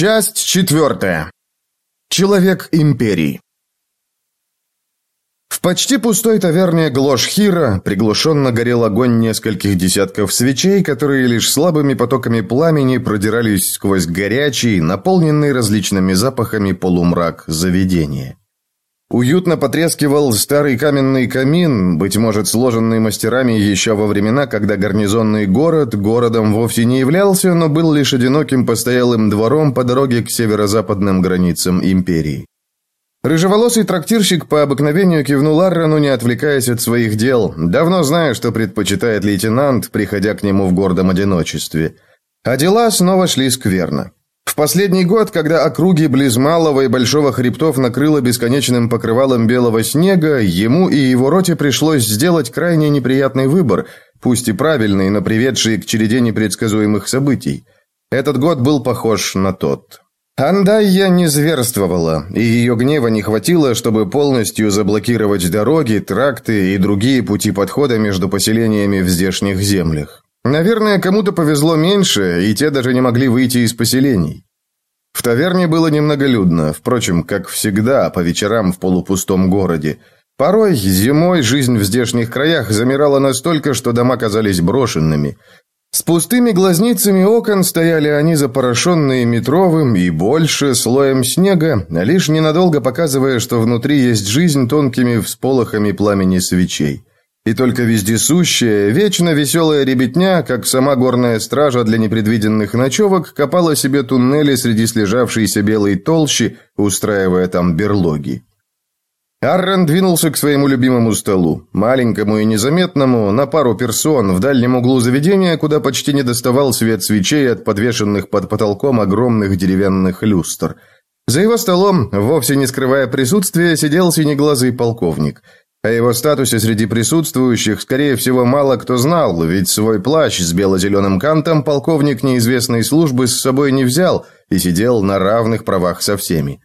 Часть четвертая. Человек империи. В почти пустой таверне Глошхира приглушенно горел огонь нескольких десятков свечей, которые лишь слабыми потоками пламени продирались сквозь горячий, наполненный различными запахами полумрак заведения. Уютно потрескивал старый каменный камин, быть может, сложенный мастерами еще во времена, когда гарнизонный город городом вовсе не являлся, но был лишь одиноким постоялым двором по дороге к северо-западным границам империи. Рыжеволосый трактирщик по обыкновению кивнул Аррону, не отвлекаясь от своих дел, давно зная, что предпочитает лейтенант, приходя к нему в гордом одиночестве. А дела снова шли скверно. В последний год, когда округи близ Малого и Большого хребтов накрыло бесконечным покрывалом белого снега, ему и его роте пришлось сделать крайне неприятный выбор, пусть и правильный, но приведший к череде непредсказуемых событий. Этот год был похож на тот. Андайя не зверствовала, и ее гнева не хватило, чтобы полностью заблокировать дороги, тракты и другие пути подхода между поселениями в здешних землях. Наверное, кому-то повезло меньше, и те даже не могли выйти из поселений. В таверне было немного людно, впрочем, как всегда, по вечерам в полупустом городе. Порой зимой жизнь в здешних краях замирала настолько, что дома казались брошенными. С пустыми глазницами окон стояли они запорошенные метровым и больше слоем снега, лишь ненадолго показывая, что внутри есть жизнь тонкими всполохами пламени свечей. И только вездесущая, вечно веселая ребятня, как сама горная стража для непредвиденных ночевок, копала себе туннели среди слежавшейся белой толщи, устраивая там берлоги. Аррен двинулся к своему любимому столу, маленькому и незаметному, на пару персон, в дальнем углу заведения, куда почти не доставал свет свечей от подвешенных под потолком огромных деревянных люстр. За его столом, вовсе не скрывая присутствия, сидел синеглазый полковник. О его статусе среди присутствующих, скорее всего, мало кто знал, ведь свой плащ с бело-зеленым кантом полковник неизвестной службы с собой не взял и сидел на равных правах со всеми.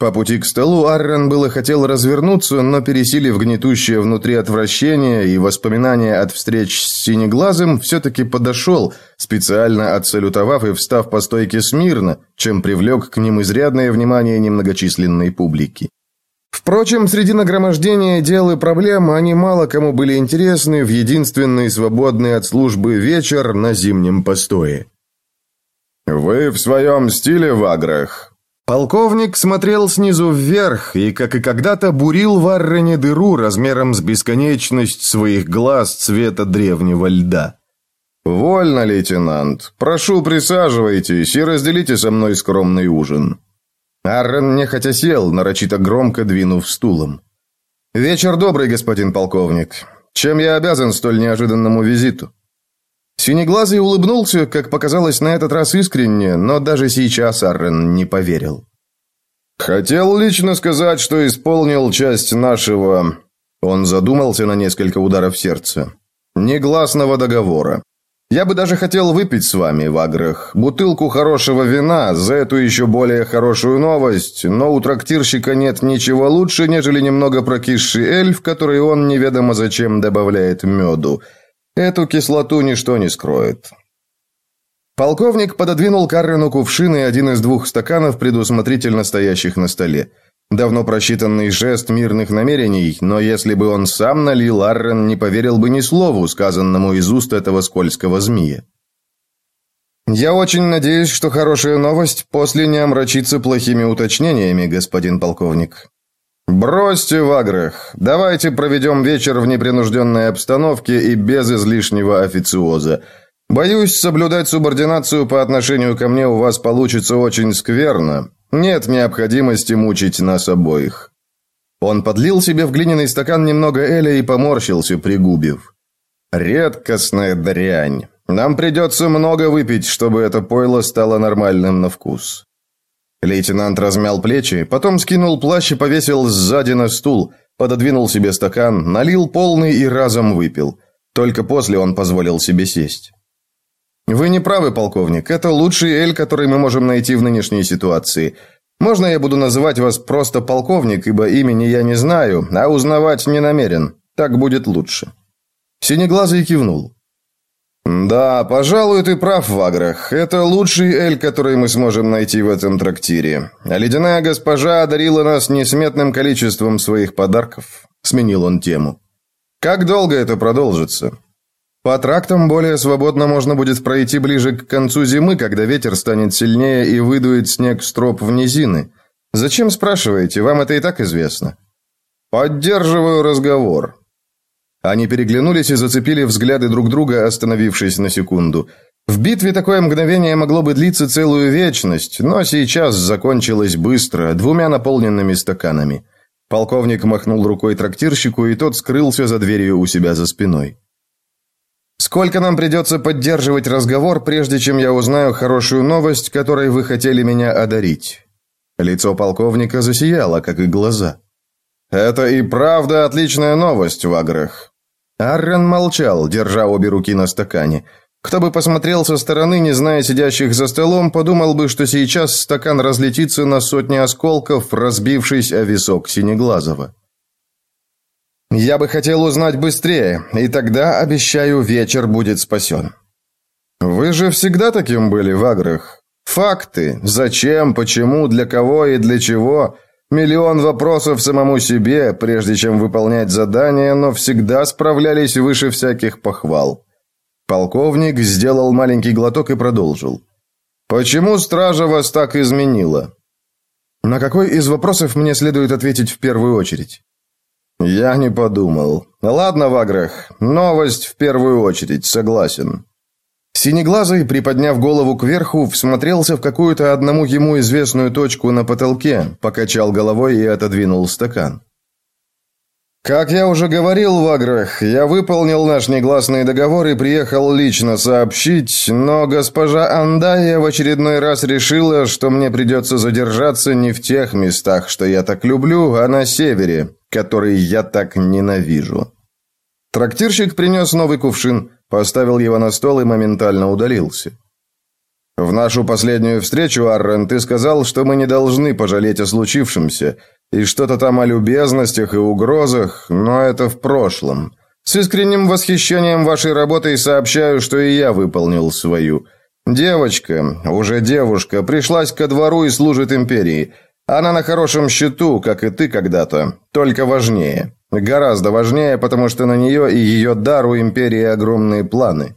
По пути к столу Аррен было хотел развернуться, но пересилив гнетущее внутри отвращение и воспоминания от встреч с Синеглазым, все-таки подошел, специально отсалютовав и встав по стойке смирно, чем привлек к ним изрядное внимание немногочисленной публики. Впрочем, среди нагромождения дел и проблем они мало кому были интересны в единственный свободный от службы вечер на зимнем постое. «Вы в своем стиле в аграх». Полковник смотрел снизу вверх и, как и когда-то, бурил в Аррене дыру размером с бесконечность своих глаз цвета древнего льда. «Вольно, лейтенант. Прошу, присаживайтесь и разделите со мной скромный ужин». Аррен нехотя сел, нарочито громко двинув стулом. «Вечер добрый, господин полковник. Чем я обязан столь неожиданному визиту?» Синеглазый улыбнулся, как показалось на этот раз искренне, но даже сейчас Аррен не поверил. «Хотел лично сказать, что исполнил часть нашего...» Он задумался на несколько ударов сердца. «Негласного договора. Я бы даже хотел выпить с вами, в аграх бутылку хорошего вина за эту еще более хорошую новость, но у трактирщика нет ничего лучше, нежели немного прокисший эль, в который он неведомо зачем добавляет меду. Эту кислоту ничто не скроет. Полковник пододвинул Каррену кувшин и один из двух стаканов, предусмотрительно стоящих на столе. Давно просчитанный жест мирных намерений, но если бы он сам налил, Аррен не поверил бы ни слову, сказанному из уст этого скользкого змея. «Я очень надеюсь, что хорошая новость после не омрачится плохими уточнениями, господин полковник». «Бросьте в аграх. Давайте проведем вечер в непринужденной обстановке и без излишнего официоза. Боюсь, соблюдать субординацию по отношению ко мне у вас получится очень скверно. Нет необходимости мучить нас обоих». Он подлил себе в глиняный стакан немного Эля и поморщился, пригубив. «Редкостная дрянь. Нам придется много выпить, чтобы это пойло стало нормальным на вкус». Лейтенант размял плечи, потом скинул плащ и повесил сзади на стул, пододвинул себе стакан, налил полный и разом выпил. Только после он позволил себе сесть. «Вы не правы, полковник. Это лучший эль, который мы можем найти в нынешней ситуации. Можно я буду называть вас просто полковник, ибо имени я не знаю, а узнавать не намерен. Так будет лучше». Синеглазый кивнул. «Да, пожалуй, ты прав, Ваграх. Это лучший эль, который мы сможем найти в этом трактире. А ледяная госпожа одарила нас несметным количеством своих подарков», — сменил он тему. «Как долго это продолжится?» По трактам более свободно можно будет пройти ближе к концу зимы, когда ветер станет сильнее и выдует снег с троп в низины. Зачем спрашиваете? Вам это и так известно. Поддерживаю разговор. Они переглянулись и зацепили взгляды друг друга, остановившись на секунду. В битве такое мгновение могло бы длиться целую вечность, но сейчас закончилось быстро, двумя наполненными стаканами. Полковник махнул рукой трактирщику, и тот скрылся за дверью у себя за спиной. Сколько нам придется поддерживать разговор, прежде чем я узнаю хорошую новость, которой вы хотели меня одарить?» Лицо полковника засияло, как и глаза. «Это и правда отличная новость, Ваграх». Аррен молчал, держа обе руки на стакане. Кто бы посмотрел со стороны, не зная сидящих за столом, подумал бы, что сейчас стакан разлетится на сотни осколков, разбившись о висок Синеглазого. Я бы хотел узнать быстрее, и тогда, обещаю, вечер будет спасен». «Вы же всегда таким были, в Ваграх. Факты. Зачем, почему, для кого и для чего. Миллион вопросов самому себе, прежде чем выполнять задание, но всегда справлялись выше всяких похвал». Полковник сделал маленький глоток и продолжил. «Почему стража вас так изменила?» «На какой из вопросов мне следует ответить в первую очередь?» «Я не подумал. Ладно, Ваграх, новость в первую очередь, согласен». Синеглазый, приподняв голову кверху, всмотрелся в какую-то одному ему известную точку на потолке, покачал головой и отодвинул стакан. Как я уже говорил, Ваграх, я выполнил наш негласный договор и приехал лично сообщить, но госпожа Андая в очередной раз решила, что мне придется задержаться не в тех местах, что я так люблю, а на севере, который я так ненавижу. Трактирщик принес новый кувшин, поставил его на стол и моментально удалился. В нашу последнюю встречу, Аррен, ты сказал, что мы не должны пожалеть о случившемся – и что-то там о любезностях и угрозах, но это в прошлом. С искренним восхищением вашей работой сообщаю, что и я выполнил свою. Девочка, уже девушка, пришлась ко двору и служит империи. Она на хорошем счету, как и ты когда-то, только важнее. Гораздо важнее, потому что на нее и ее дар у империи огромные планы».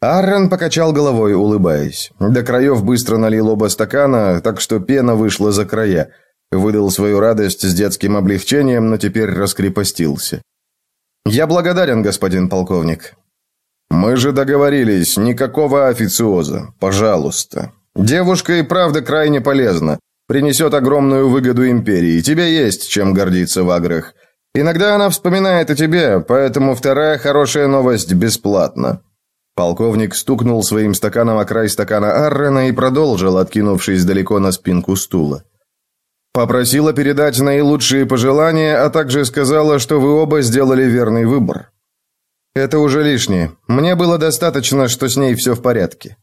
Аррен покачал головой, улыбаясь. До краев быстро налил оба стакана, так что пена вышла за края – Выдал свою радость с детским облегчением, но теперь раскрепостился. «Я благодарен, господин полковник». «Мы же договорились, никакого официоза, пожалуйста. Девушка и правда крайне полезна, принесет огромную выгоду империи, тебе есть чем гордиться в аграх. Иногда она вспоминает о тебе, поэтому вторая хорошая новость бесплатна». Полковник стукнул своим стаканом о край стакана Аррена и продолжил, откинувшись далеко на спинку стула. Попросила передать наилучшие пожелания, а также сказала, что вы оба сделали верный выбор. Это уже лишнее. Мне было достаточно, что с ней все в порядке.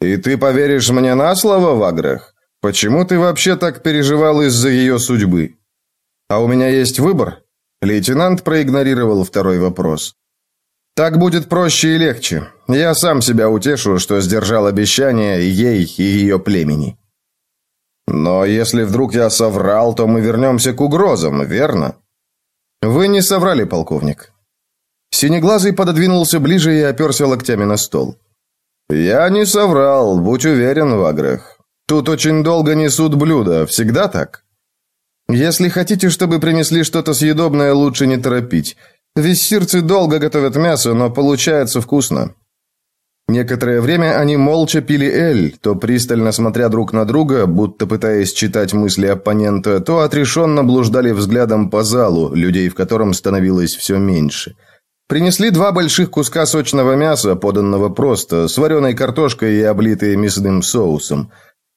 И ты поверишь мне на слово, Ваграх? Почему ты вообще так переживал из-за ее судьбы? А у меня есть выбор. Лейтенант проигнорировал второй вопрос. Так будет проще и легче. Я сам себя утешу, что сдержал обещание ей и ее племени. Но если вдруг я соврал, то мы вернемся к угрозам, верно? Вы не соврали, полковник. Синеглазый пододвинулся ближе и оперся локтями на стол. Я не соврал, будь уверен, Ваграх. Тут очень долго несут блюда, всегда так? Если хотите, чтобы принесли что-то съедобное, лучше не торопить. Виссирцы долго готовят мясо, но получается вкусно. Некоторое время они молча пили эль, то пристально смотря друг на друга, будто пытаясь читать мысли оппонента, то отрешенно блуждали взглядом по залу, людей в котором становилось все меньше. Принесли два больших куска сочного мяса, поданного просто, с вареной картошкой и облитой мясным соусом.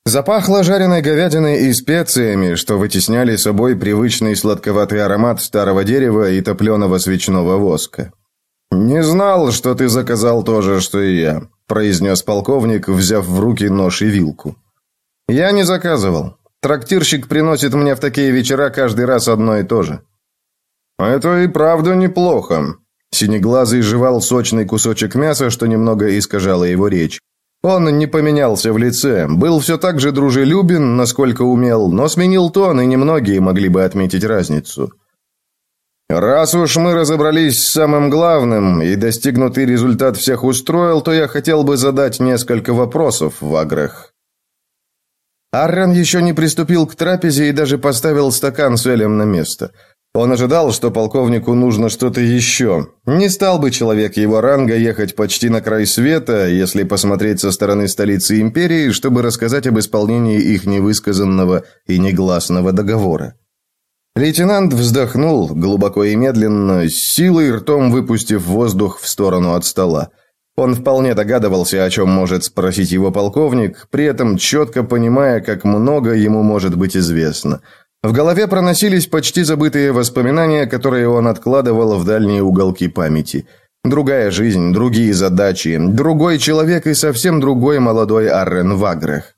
Запахло жареной говядиной и специями, что вытесняли собой привычный сладковатый аромат старого дерева и топленого свечного воска. «Не знал, что ты заказал то же, что и я», – произнес полковник, взяв в руки нож и вилку. «Я не заказывал. Трактирщик приносит мне в такие вечера каждый раз одно и то же». «Это и правда неплохо». Синеглазый жевал сочный кусочек мяса, что немного искажало его речь. Он не поменялся в лице, был все так же дружелюбен, насколько умел, но сменил тон, и немногие могли бы отметить разницу. Раз уж мы разобрались с самым главным и достигнутый результат всех устроил, то я хотел бы задать несколько вопросов в Аграх. Аррен еще не приступил к трапезе и даже поставил стакан с Элем на место. Он ожидал, что полковнику нужно что-то еще. Не стал бы человек его ранга ехать почти на край света, если посмотреть со стороны столицы империи, чтобы рассказать об исполнении их невысказанного и негласного договора. Лейтенант вздохнул, глубоко и медленно, с силой ртом выпустив воздух в сторону от стола. Он вполне догадывался, о чем может спросить его полковник, при этом четко понимая, как много ему может быть известно. В голове проносились почти забытые воспоминания, которые он откладывал в дальние уголки памяти – Другая жизнь, другие задачи, другой человек и совсем другой молодой Аррен Вагрех.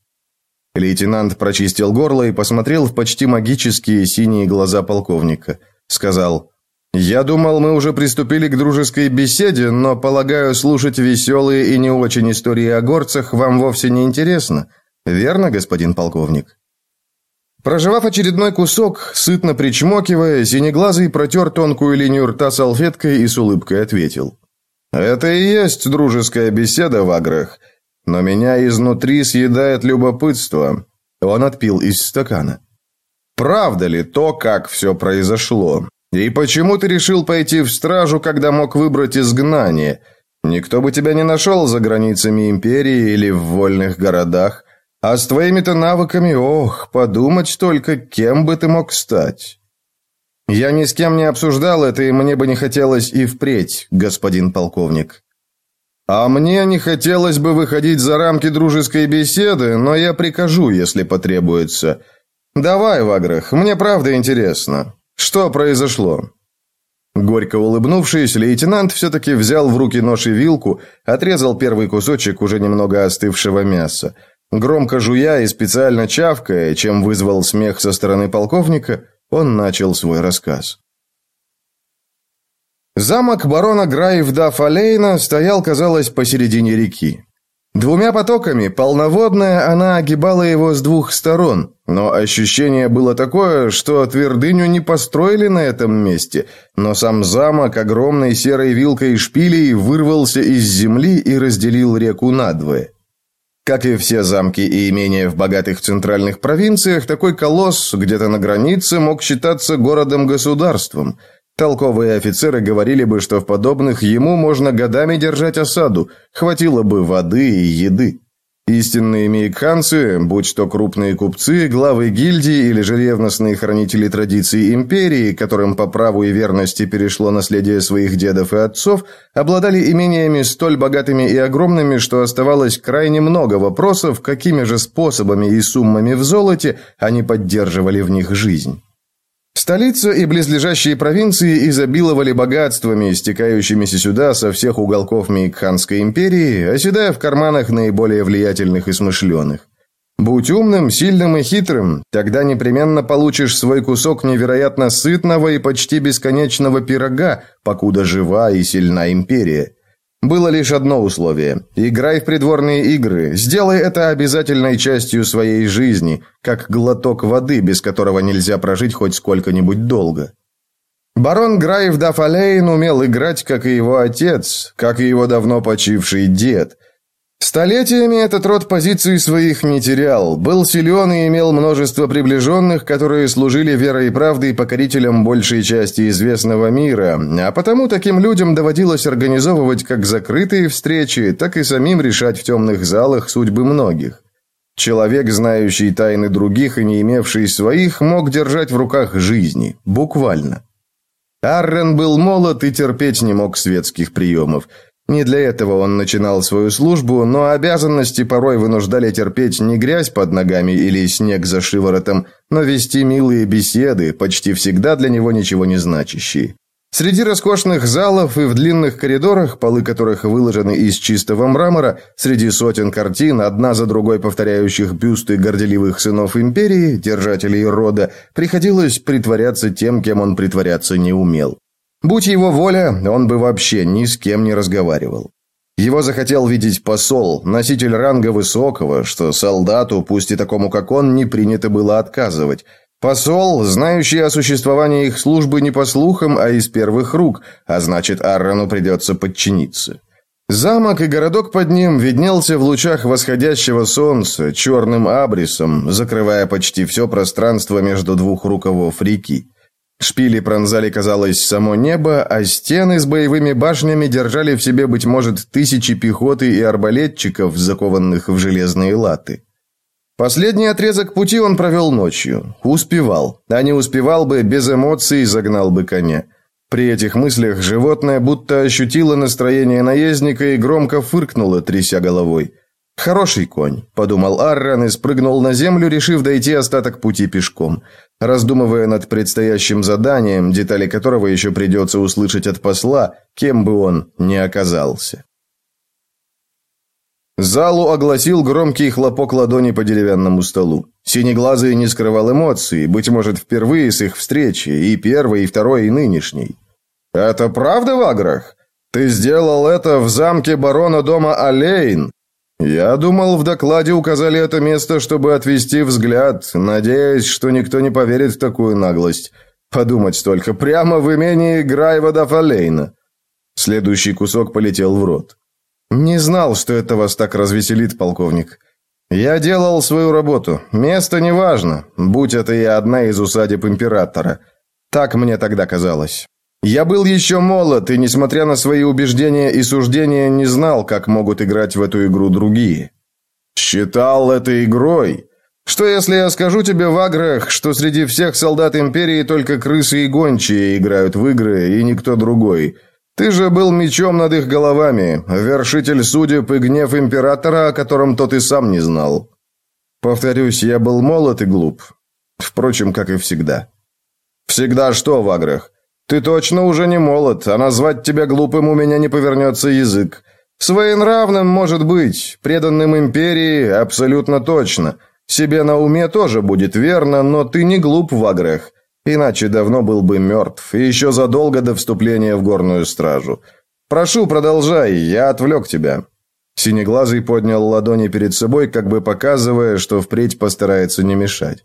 Лейтенант прочистил горло и посмотрел в почти магические синие глаза полковника. Сказал, «Я думал, мы уже приступили к дружеской беседе, но, полагаю, слушать веселые и не очень истории о горцах вам вовсе не интересно. Верно, господин полковник?» Проживав очередной кусок, сытно причмокивая, синеглазый протер тонкую линию рта салфеткой и с улыбкой ответил. «Это и есть дружеская беседа в аграх но меня изнутри съедает любопытство. Он отпил из стакана. Правда ли то, как все произошло? И почему ты решил пойти в стражу, когда мог выбрать изгнание? Никто бы тебя не нашел за границами империи или в вольных городах. А с твоими-то навыками, ох, подумать только, кем бы ты мог стать. Я ни с кем не обсуждал это, и мне бы не хотелось и впредь, господин полковник. А мне не хотелось бы выходить за рамки дружеской беседы, но я прикажу, если потребуется. Давай, Ваграх, мне правда интересно. Что произошло? Горько улыбнувшись, лейтенант все-таки взял в руки нож и вилку, отрезал первый кусочек уже немного остывшего мяса. Громко жуя и специально чавкая, чем вызвал смех со стороны полковника, он начал свой рассказ. Замок барона Граевда Фалейна стоял, казалось, посередине реки. Двумя потоками, полноводная, она огибала его с двух сторон, но ощущение было такое, что твердыню не построили на этом месте, но сам замок огромной серой вилкой шпилей вырвался из земли и разделил реку надвое. Как и все замки и имения в богатых центральных провинциях, такой колосс где-то на границе мог считаться городом-государством – Толковые офицеры говорили бы, что в подобных ему можно годами держать осаду, хватило бы воды и еды. Истинные мейкханцы, будь то крупные купцы, главы гильдии или же хранители традиций империи, которым по праву и верности перешло наследие своих дедов и отцов, обладали имениями столь богатыми и огромными, что оставалось крайне много вопросов, какими же способами и суммами в золоте они поддерживали в них жизнь. Столица и близлежащие провинции изобиловали богатствами, истекающимися сюда со всех уголков Мейкханской империи, а оседая в карманах наиболее влиятельных и смышленых. Будь умным, сильным и хитрым, тогда непременно получишь свой кусок невероятно сытного и почти бесконечного пирога, покуда жива и сильна империя. Было лишь одно условие – играй в придворные игры, сделай это обязательной частью своей жизни, как глоток воды, без которого нельзя прожить хоть сколько-нибудь долго. Барон Грайв Дафалейн умел играть, как и его отец, как и его давно почивший дед. Столетиями этот род позиций своих не терял, был силен и имел множество приближенных, которые служили верой и правдой покорителям большей части известного мира, а потому таким людям доводилось организовывать как закрытые встречи, так и самим решать в темных залах судьбы многих. Человек, знающий тайны других и не имевший своих, мог держать в руках жизни, буквально. Аррен был молод и терпеть не мог светских приемов – не для этого он начинал свою службу, но обязанности порой вынуждали терпеть не грязь под ногами или снег за шиворотом, но вести милые беседы, почти всегда для него ничего не значащие. Среди роскошных залов и в длинных коридорах, полы которых выложены из чистого мрамора, среди сотен картин, одна за другой повторяющих бюсты горделивых сынов империи, держателей рода, приходилось притворяться тем, кем он притворяться не умел. Будь его воля, он бы вообще ни с кем не разговаривал. Его захотел видеть посол, носитель ранга высокого, что солдату, пусть и такому, как он, не принято было отказывать. Посол, знающий о существовании их службы не по слухам, а из первых рук, а значит, Аррону придется подчиниться. Замок и городок под ним виднелся в лучах восходящего солнца черным абрисом, закрывая почти все пространство между двух рукавов реки. Шпили пронзали, казалось, само небо, а стены с боевыми башнями держали в себе, быть может, тысячи пехоты и арбалетчиков, закованных в железные латы. Последний отрезок пути он провел ночью. Успевал. А не успевал бы, без эмоций загнал бы коня. При этих мыслях животное будто ощутило настроение наездника и громко фыркнуло, тряся головой. «Хороший конь», — подумал Арран и спрыгнул на землю, решив дойти остаток пути пешком. Раздумывая над предстоящим заданием, детали которого еще придется услышать от посла, кем бы он ни оказался. Залу огласил громкий хлопок ладони по деревянному столу. Синеглазый не скрывал эмоций, быть может, впервые с их встречи, и первой, и второй, и нынешней. «Это правда в Аграх? Ты сделал это в замке барона дома Алейн? «Я думал, в докладе указали это место, чтобы отвести взгляд, надеясь, что никто не поверит в такую наглость. Подумать только, прямо в имении Грайва Дафалейна!» Следующий кусок полетел в рот. «Не знал, что это вас так развеселит, полковник. Я делал свою работу. Место не важно, будь это и одна из усадеб императора. Так мне тогда казалось». Я был еще молод и, несмотря на свои убеждения и суждения, не знал, как могут играть в эту игру другие. Считал это игрой. Что если я скажу тебе в аграх, что среди всех солдат империи только крысы и гончие играют в игры, и никто другой? Ты же был мечом над их головами, вершитель судеб и гнев императора, о котором тот и сам не знал. Повторюсь, я был молод и глуп. Впрочем, как и всегда. Всегда что в аграх? Ты точно уже не молод, а назвать тебя глупым у меня не повернется язык. Своенравным, может быть, преданным империи абсолютно точно. Себе на уме тоже будет верно, но ты не глуп в аграх. Иначе давно был бы мертв, еще задолго до вступления в горную стражу. Прошу, продолжай, я отвлек тебя». Синеглазый поднял ладони перед собой, как бы показывая, что впредь постарается не мешать.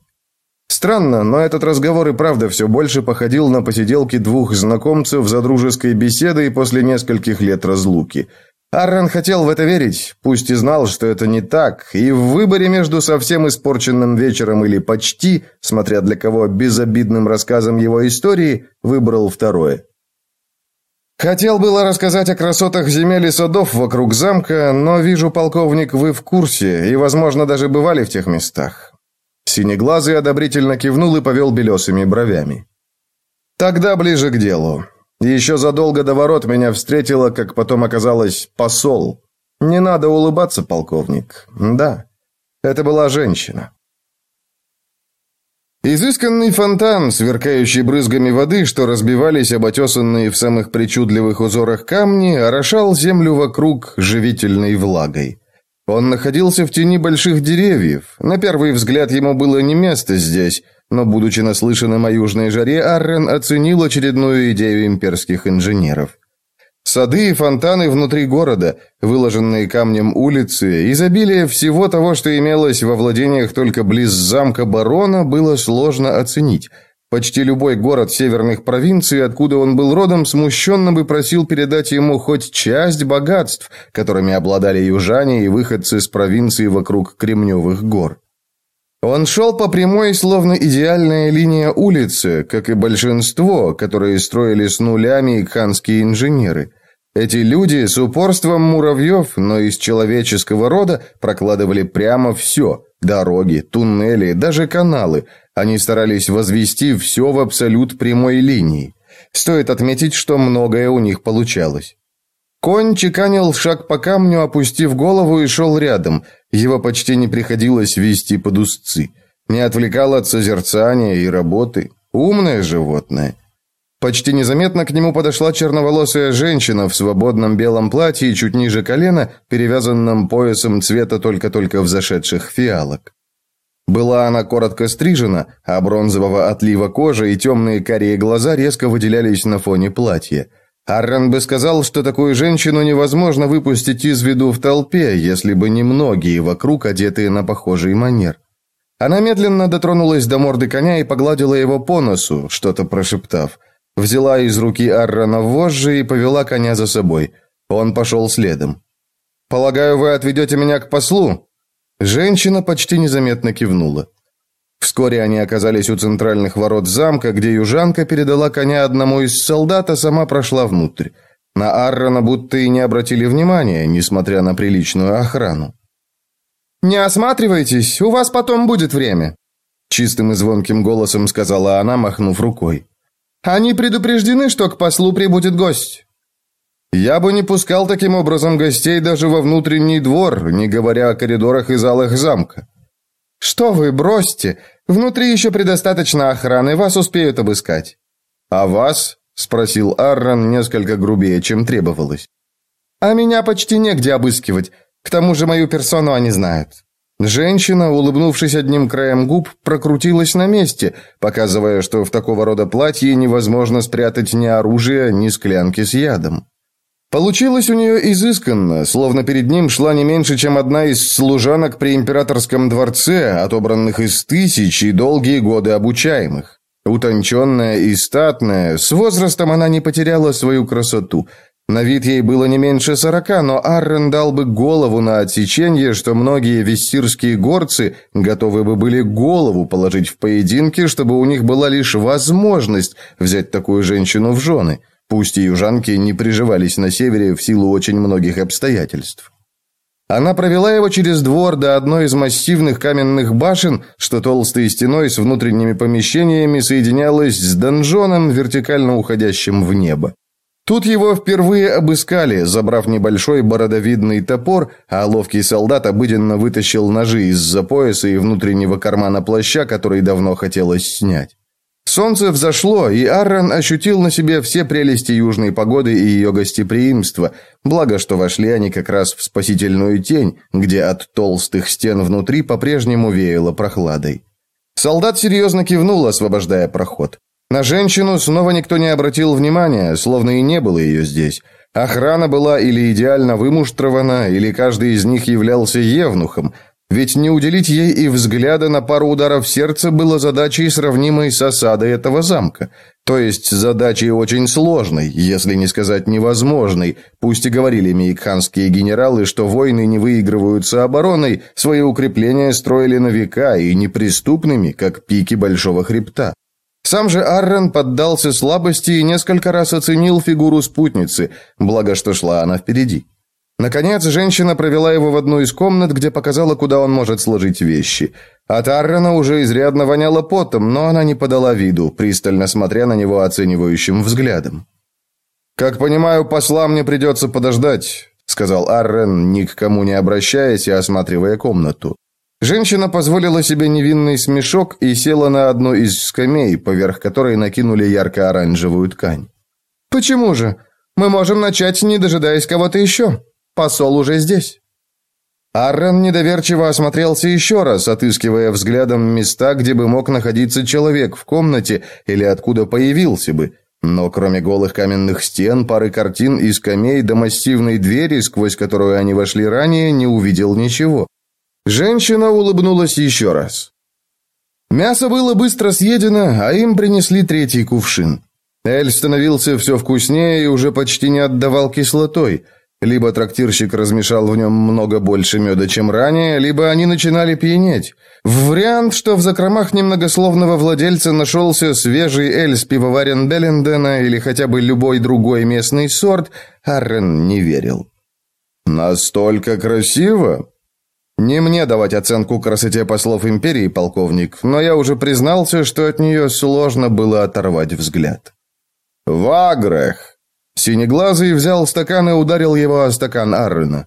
Странно, но этот разговор и правда все больше походил на посиделки двух знакомцев за дружеской беседой после нескольких лет разлуки. Аррен хотел в это верить, пусть и знал, что это не так, и в выборе между совсем испорченным вечером или почти, смотря для кого безобидным рассказом его истории, выбрал второе. Хотел было рассказать о красотах земель и садов вокруг замка, но вижу, полковник, вы в курсе и, возможно, даже бывали в тех местах. Синеглазый одобрительно кивнул и повел белесыми бровями. «Тогда ближе к делу. Еще задолго до ворот меня встретила, как потом оказалось, посол. Не надо улыбаться, полковник. Да, это была женщина». Изысканный фонтан, сверкающий брызгами воды, что разбивались об отесанные в самых причудливых узорах камни, орошал землю вокруг живительной влагой. Он находился в тени больших деревьев. На первый взгляд ему было не место здесь, но, будучи наслышанным о южной жаре, Аррен оценил очередную идею имперских инженеров. Сады и фонтаны внутри города, выложенные камнем улицы, изобилие всего того, что имелось во владениях только близ замка барона, было сложно оценить – Почти любой город северных провинций, откуда он был родом, смущенно бы просил передать ему хоть часть богатств, которыми обладали южане и выходцы с провинции вокруг Кремневых гор. Он шел по прямой, словно идеальная линия улицы, как и большинство, которые строили с нулями ханские инженеры. Эти люди с упорством муравьев, но из человеческого рода, прокладывали прямо все – дороги, туннели, даже каналы – они старались возвести все в абсолют прямой линии. Стоит отметить, что многое у них получалось. Конь чеканил шаг по камню, опустив голову и шел рядом. Его почти не приходилось вести под узцы. Не отвлекал от созерцания и работы. Умное животное. Почти незаметно к нему подошла черноволосая женщина в свободном белом платье чуть ниже колена, перевязанном поясом цвета только-только взошедших фиалок. Была она коротко стрижена, а бронзового отлива кожи и темные карие глаза резко выделялись на фоне платья. Аррен бы сказал, что такую женщину невозможно выпустить из виду в толпе, если бы не многие вокруг, одетые на похожий манер. Она медленно дотронулась до морды коня и погладила его по носу, что-то прошептав. Взяла из руки Аррона вожжи и повела коня за собой. Он пошел следом. «Полагаю, вы отведете меня к послу?» Женщина почти незаметно кивнула. Вскоре они оказались у центральных ворот замка, где южанка передала коня одному из солдат, а сама прошла внутрь. На Аррона будто и не обратили внимания, несмотря на приличную охрану. «Не осматривайтесь, у вас потом будет время», — чистым и звонким голосом сказала она, махнув рукой. «Они предупреждены, что к послу прибудет гость». Я бы не пускал таким образом гостей даже во внутренний двор, не говоря о коридорах и залах замка. Что вы, бросьте. Внутри еще предостаточно охраны, вас успеют обыскать. А вас? Спросил Аррон несколько грубее, чем требовалось. А меня почти негде обыскивать. К тому же мою персону они знают. Женщина, улыбнувшись одним краем губ, прокрутилась на месте, показывая, что в такого рода платье невозможно спрятать ни оружие, ни склянки с ядом. Получилось у нее изысканно, словно перед ним шла не меньше, чем одна из служанок при императорском дворце, отобранных из тысяч и долгие годы обучаемых. Утонченная и статная, с возрастом она не потеряла свою красоту. На вид ей было не меньше сорока, но Аррен дал бы голову на отсечение, что многие вестирские горцы готовы бы были голову положить в поединке, чтобы у них была лишь возможность взять такую женщину в жены. Пусть и южанки не приживались на севере в силу очень многих обстоятельств. Она провела его через двор до одной из массивных каменных башен, что толстой стеной с внутренними помещениями соединялась с донжоном, вертикально уходящим в небо. Тут его впервые обыскали, забрав небольшой бородовидный топор, а ловкий солдат обыденно вытащил ножи из-за пояса и внутреннего кармана плаща, который давно хотелось снять. Солнце взошло, и Аррон ощутил на себе все прелести южной погоды и ее гостеприимства, благо что вошли они как раз в спасительную тень, где от толстых стен внутри по-прежнему веяло прохладой. Солдат серьезно кивнул, освобождая проход. На женщину снова никто не обратил внимания, словно и не было ее здесь. Охрана была или идеально вымуштрована, или каждый из них являлся евнухом, ведь не уделить ей и взгляда на пару ударов сердца было задачей, сравнимой с осадой этого замка. То есть задачей очень сложной, если не сказать невозможной. Пусть и говорили мейкханские генералы, что войны не выигрываются обороной, свои укрепления строили на века и неприступными, как пики Большого Хребта. Сам же Аррен поддался слабости и несколько раз оценил фигуру спутницы, благо что шла она впереди. Наконец, женщина провела его в одну из комнат, где показала, куда он может сложить вещи. От Аррена уже изрядно воняло потом, но она не подала виду, пристально смотря на него оценивающим взглядом. «Как понимаю, посла мне придется подождать», — сказал Аррен, ни к кому не обращаясь и осматривая комнату. Женщина позволила себе невинный смешок и села на одну из скамей, поверх которой накинули ярко-оранжевую ткань. «Почему же? Мы можем начать, не дожидаясь кого-то еще». Посол уже здесь». Аррен недоверчиво осмотрелся еще раз, отыскивая взглядом места, где бы мог находиться человек в комнате или откуда появился бы. Но кроме голых каменных стен, пары картин и скамей до массивной двери, сквозь которую они вошли ранее, не увидел ничего. Женщина улыбнулась еще раз. Мясо было быстро съедено, а им принесли третий кувшин. Эль становился все вкуснее и уже почти не отдавал кислотой – либо трактирщик размешал в нем много больше меда, чем ранее, либо они начинали пьянеть. В Вариант, что в закромах немногословного владельца нашелся свежий эль с пивоварен Беллендена или хотя бы любой другой местный сорт, Аррен не верил. «Настолько красиво!» «Не мне давать оценку красоте послов империи, полковник, но я уже признался, что от нее сложно было оторвать взгляд». «Вагрех!» Синеглазый взял стакан и ударил его о стакан Аррена.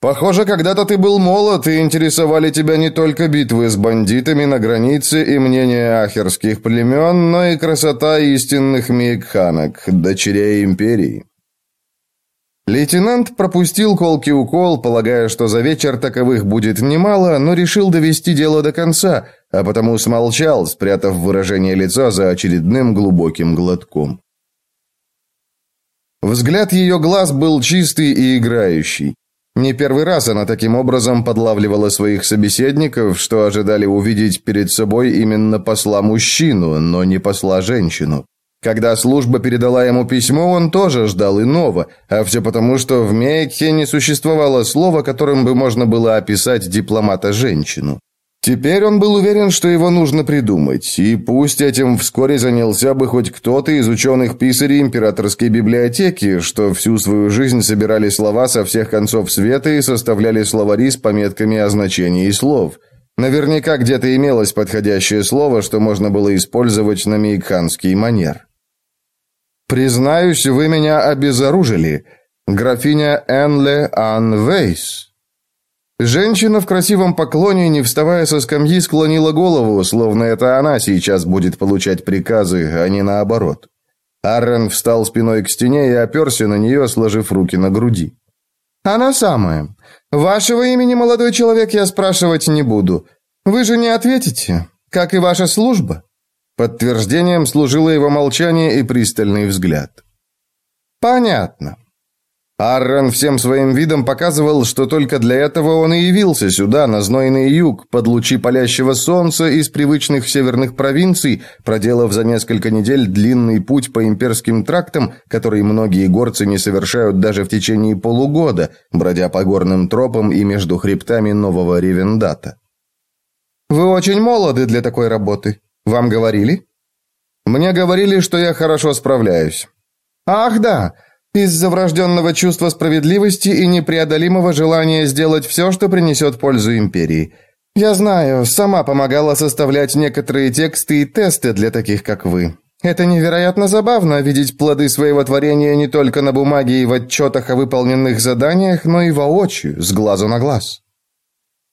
«Похоже, когда-то ты был молод, и интересовали тебя не только битвы с бандитами на границе и мнение ахерских племен, но и красота истинных мейкханок, дочерей империи». Лейтенант пропустил колкий укол, полагая, что за вечер таковых будет немало, но решил довести дело до конца, а потому смолчал, спрятав выражение лица за очередным глубоким глотком. Взгляд ее глаз был чистый и играющий. Не первый раз она таким образом подлавливала своих собеседников, что ожидали увидеть перед собой именно посла-мужчину, но не посла-женщину. Когда служба передала ему письмо, он тоже ждал иного, а все потому, что в Мейке не существовало слова, которым бы можно было описать дипломата-женщину. Теперь он был уверен, что его нужно придумать, и пусть этим вскоре занялся бы хоть кто-то из ученых-писарей императорской библиотеки, что всю свою жизнь собирали слова со всех концов света и составляли словари с пометками о значении слов. Наверняка где-то имелось подходящее слово, что можно было использовать на мейкханский манер. «Признаюсь, вы меня обезоружили. Графиня Энле Анвейс. Женщина в красивом поклоне, не вставая со скамьи, склонила голову, словно это она сейчас будет получать приказы, а не наоборот. Аррен встал спиной к стене и оперся на нее, сложив руки на груди. «Она самая. Вашего имени, молодой человек, я спрашивать не буду. Вы же не ответите, как и ваша служба». Подтверждением служило его молчание и пристальный взгляд. «Понятно. Аррон всем своим видом показывал, что только для этого он и явился сюда, на знойный юг, под лучи палящего солнца из привычных северных провинций, проделав за несколько недель длинный путь по имперским трактам, который многие горцы не совершают даже в течение полугода, бродя по горным тропам и между хребтами нового Ревендата. «Вы очень молоды для такой работы. Вам говорили?» «Мне говорили, что я хорошо справляюсь». «Ах, да!» из-за врожденного чувства справедливости и непреодолимого желания сделать все, что принесет пользу империи. Я знаю, сама помогала составлять некоторые тексты и тесты для таких, как вы. Это невероятно забавно видеть плоды своего творения не только на бумаге и в отчетах о выполненных заданиях, но и воочию, с глазу на глаз.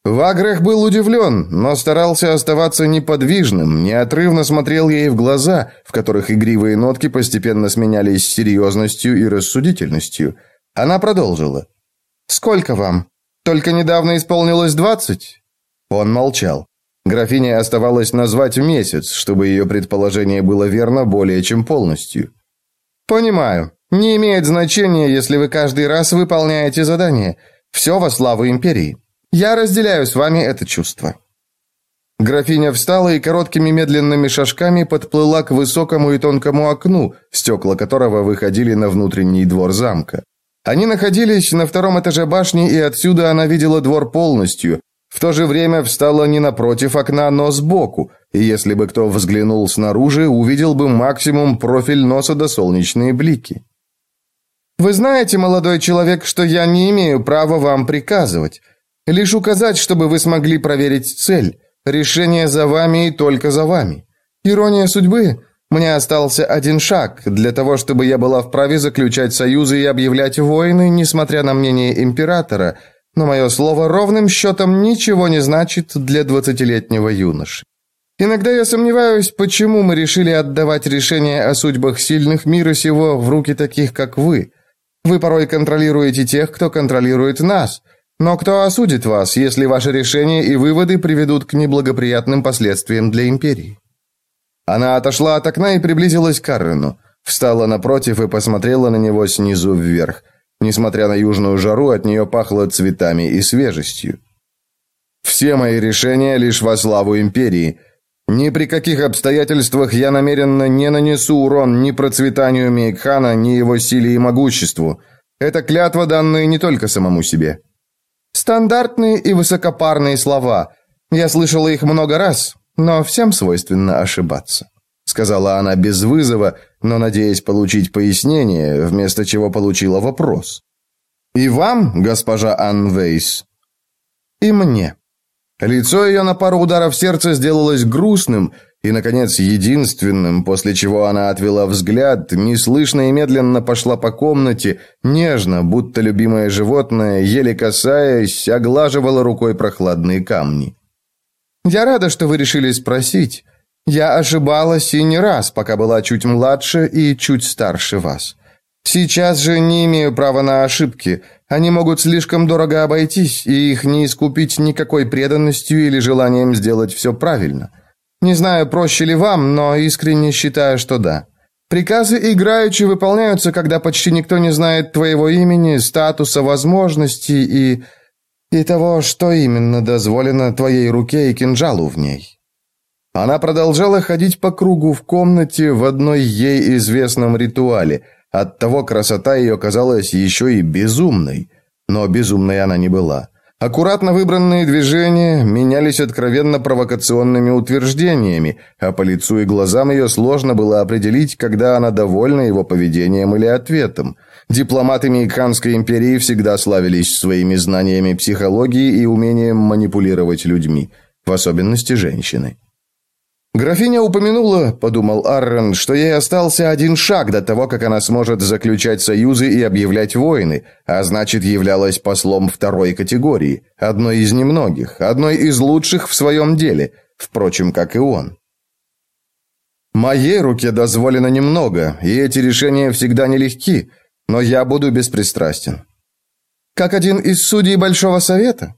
Вагрех был удивлен, но старался оставаться неподвижным, неотрывно смотрел ей в глаза, в которых игривые нотки постепенно сменялись серьезностью и рассудительностью. Она продолжила. «Сколько вам? Только недавно исполнилось двадцать?» Он молчал. Графине оставалось назвать месяц, чтобы ее предположение было верно более чем полностью. «Понимаю. Не имеет значения, если вы каждый раз выполняете задание. Все во славу Империи». Я разделяю с вами это чувство». Графиня встала и короткими медленными шажками подплыла к высокому и тонкому окну, стекла которого выходили на внутренний двор замка. Они находились на втором этаже башни, и отсюда она видела двор полностью. В то же время встала не напротив окна, но сбоку, и если бы кто взглянул снаружи, увидел бы максимум профиль носа до солнечные блики. «Вы знаете, молодой человек, что я не имею права вам приказывать. Лишь указать, чтобы вы смогли проверить цель. Решение за вами и только за вами. Ирония судьбы. Мне остался один шаг для того, чтобы я была вправе заключать союзы и объявлять войны, несмотря на мнение императора, но мое слово ровным счетом ничего не значит для двадцатилетнего юноши. Иногда я сомневаюсь, почему мы решили отдавать решение о судьбах сильных мира сего в руки таких, как вы. Вы порой контролируете тех, кто контролирует нас – но кто осудит вас, если ваши решения и выводы приведут к неблагоприятным последствиям для империи? Она отошла от окна и приблизилась к Каррену, встала напротив и посмотрела на него снизу вверх. Несмотря на южную жару, от нее пахло цветами и свежестью. Все мои решения лишь во славу империи. Ни при каких обстоятельствах я намеренно не нанесу урон ни процветанию Мейкхана, ни его силе и могуществу. Это клятва, данная не только самому себе. Стандартные и высокопарные слова. Я слышала их много раз, но всем свойственно ошибаться», — сказала она без вызова, но надеясь получить пояснение, вместо чего получила вопрос. «И вам, госпожа Анвейс?» «И мне». Лицо ее на пару ударов сердца сделалось грустным, — и, наконец, единственным, после чего она отвела взгляд, неслышно и медленно пошла по комнате, нежно, будто любимое животное, еле касаясь, оглаживала рукой прохладные камни. «Я рада, что вы решили спросить. Я ошибалась и не раз, пока была чуть младше и чуть старше вас. Сейчас же не имею права на ошибки. Они могут слишком дорого обойтись, и их не искупить никакой преданностью или желанием сделать все правильно». Не знаю, проще ли вам, но искренне считаю, что да. Приказы играючи выполняются, когда почти никто не знает твоего имени, статуса, возможностей и... и того, что именно дозволено твоей руке и кинжалу в ней. Она продолжала ходить по кругу в комнате в одной ей известном ритуале. Оттого красота ее казалась еще и безумной. Но безумной она не была. Аккуратно выбранные движения менялись откровенно провокационными утверждениями, а по лицу и глазам ее сложно было определить, когда она довольна его поведением или ответом. Дипломаты Мейканской империи всегда славились своими знаниями психологии и умением манипулировать людьми, в особенности женщиной. «Графиня упомянула, — подумал Аррон, — что ей остался один шаг до того, как она сможет заключать союзы и объявлять войны, а значит, являлась послом второй категории, одной из немногих, одной из лучших в своем деле, впрочем, как и он». «Моей руке дозволено немного, и эти решения всегда нелегки, но я буду беспристрастен». «Как один из судей Большого Совета?»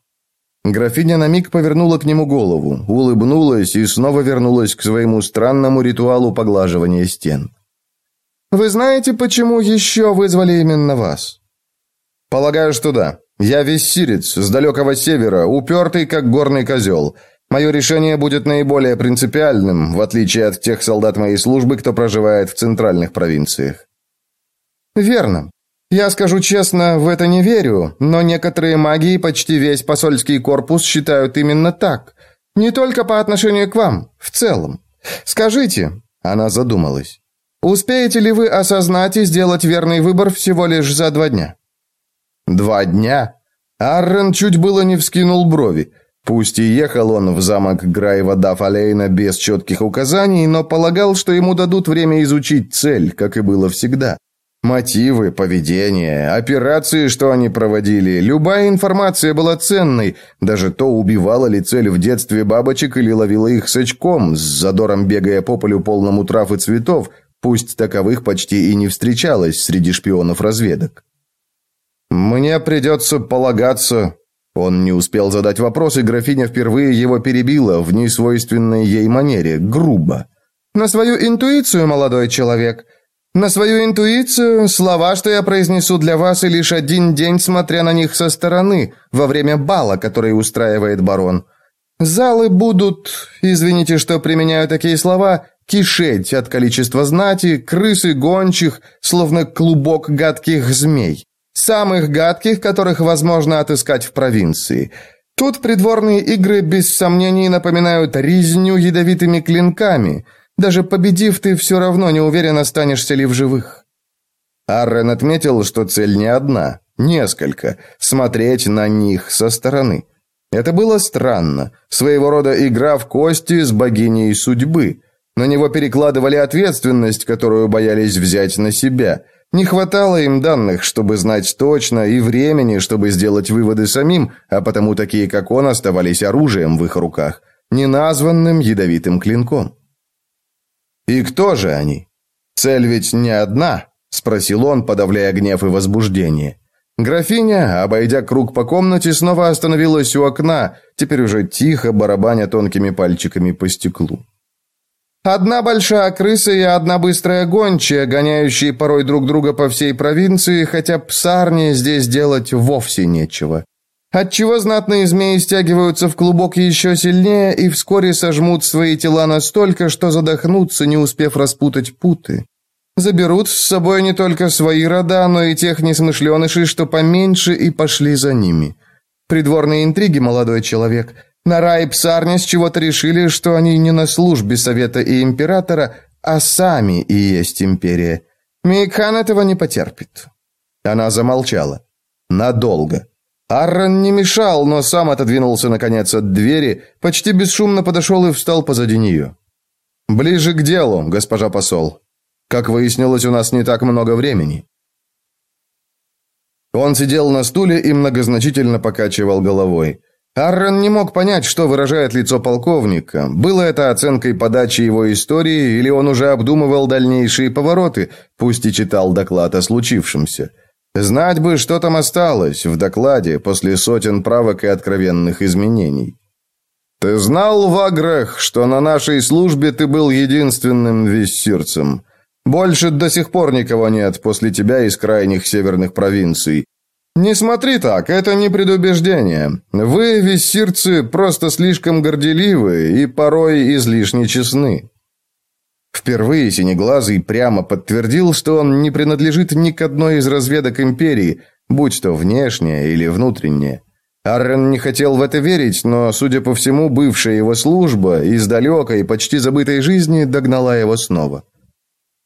Графиня на миг повернула к нему голову, улыбнулась и снова вернулась к своему странному ритуалу поглаживания стен. «Вы знаете, почему еще вызвали именно вас?» «Полагаю, что да. Я виссирец, с далекого севера, упертый, как горный козел. Мое решение будет наиболее принципиальным, в отличие от тех солдат моей службы, кто проживает в центральных провинциях». «Верно. Я скажу честно, в это не верю, но некоторые маги и почти весь посольский корпус считают именно так. Не только по отношению к вам, в целом. Скажите, она задумалась. Успеете ли вы осознать и сделать верный выбор всего лишь за два дня? Два дня? Аррен чуть было не вскинул брови. Пусть и ехал он в замок Граева Дафалейна без четких указаний, но полагал, что ему дадут время изучить цель, как и было всегда. Мотивы, поведение, операции, что они проводили, любая информация была ценной, даже то, убивала ли цель в детстве бабочек или ловила их с с задором бегая по полю полному трав и цветов, пусть таковых почти и не встречалось среди шпионов-разведок. «Мне придется полагаться...» Он не успел задать вопрос, и графиня впервые его перебила в несвойственной ей манере, грубо. «На свою интуицию, молодой человек...» На свою интуицию, слова, что я произнесу для вас, и лишь один день, смотря на них со стороны, во время бала, который устраивает барон. Залы будут, извините, что применяю такие слова, кишеть от количества знати, крысы гончих, словно клубок гадких змей. Самых гадких, которых возможно отыскать в провинции. Тут придворные игры без сомнений напоминают резню ядовитыми клинками – даже победив, ты все равно не уверен, останешься ли в живых». Аррен отметил, что цель не одна, несколько, смотреть на них со стороны. Это было странно, своего рода игра в кости с богиней судьбы. На него перекладывали ответственность, которую боялись взять на себя. Не хватало им данных, чтобы знать точно, и времени, чтобы сделать выводы самим, а потому такие, как он, оставались оружием в их руках, неназванным ядовитым клинком. «И кто же они?» «Цель ведь не одна», — спросил он, подавляя гнев и возбуждение. Графиня, обойдя круг по комнате, снова остановилась у окна, теперь уже тихо барабаня тонкими пальчиками по стеклу. «Одна большая крыса и одна быстрая гончая, гоняющие порой друг друга по всей провинции, хотя псарне здесь делать вовсе нечего отчего знатные змеи стягиваются в клубок еще сильнее и вскоре сожмут свои тела настолько, что задохнутся, не успев распутать путы. Заберут с собой не только свои рода, но и тех несмышленышей, что поменьше, и пошли за ними. Придворные интриги, молодой человек. Нара и Псарня с чего-то решили, что они не на службе Совета и Императора, а сами и есть Империя. Мейкхан этого не потерпит. Она замолчала. Надолго. Аррон не мешал, но сам отодвинулся, наконец, от двери, почти бесшумно подошел и встал позади нее. «Ближе к делу, госпожа посол. Как выяснилось, у нас не так много времени». Он сидел на стуле и многозначительно покачивал головой. Аррон не мог понять, что выражает лицо полковника. Было это оценкой подачи его истории, или он уже обдумывал дальнейшие повороты, пусть и читал доклад о случившемся. Знать бы, что там осталось в докладе после сотен правок и откровенных изменений. «Ты знал, в Аграх, что на нашей службе ты был единственным виссирцем? Больше до сих пор никого нет после тебя из крайних северных провинций. Не смотри так, это не предубеждение. Вы, виссирцы, просто слишком горделивы и порой излишне честны». Впервые Синеглазый прямо подтвердил, что он не принадлежит ни к одной из разведок империи, будь то внешняя или внутренняя. Аррен не хотел в это верить, но, судя по всему, бывшая его служба из далекой, почти забытой жизни догнала его снова.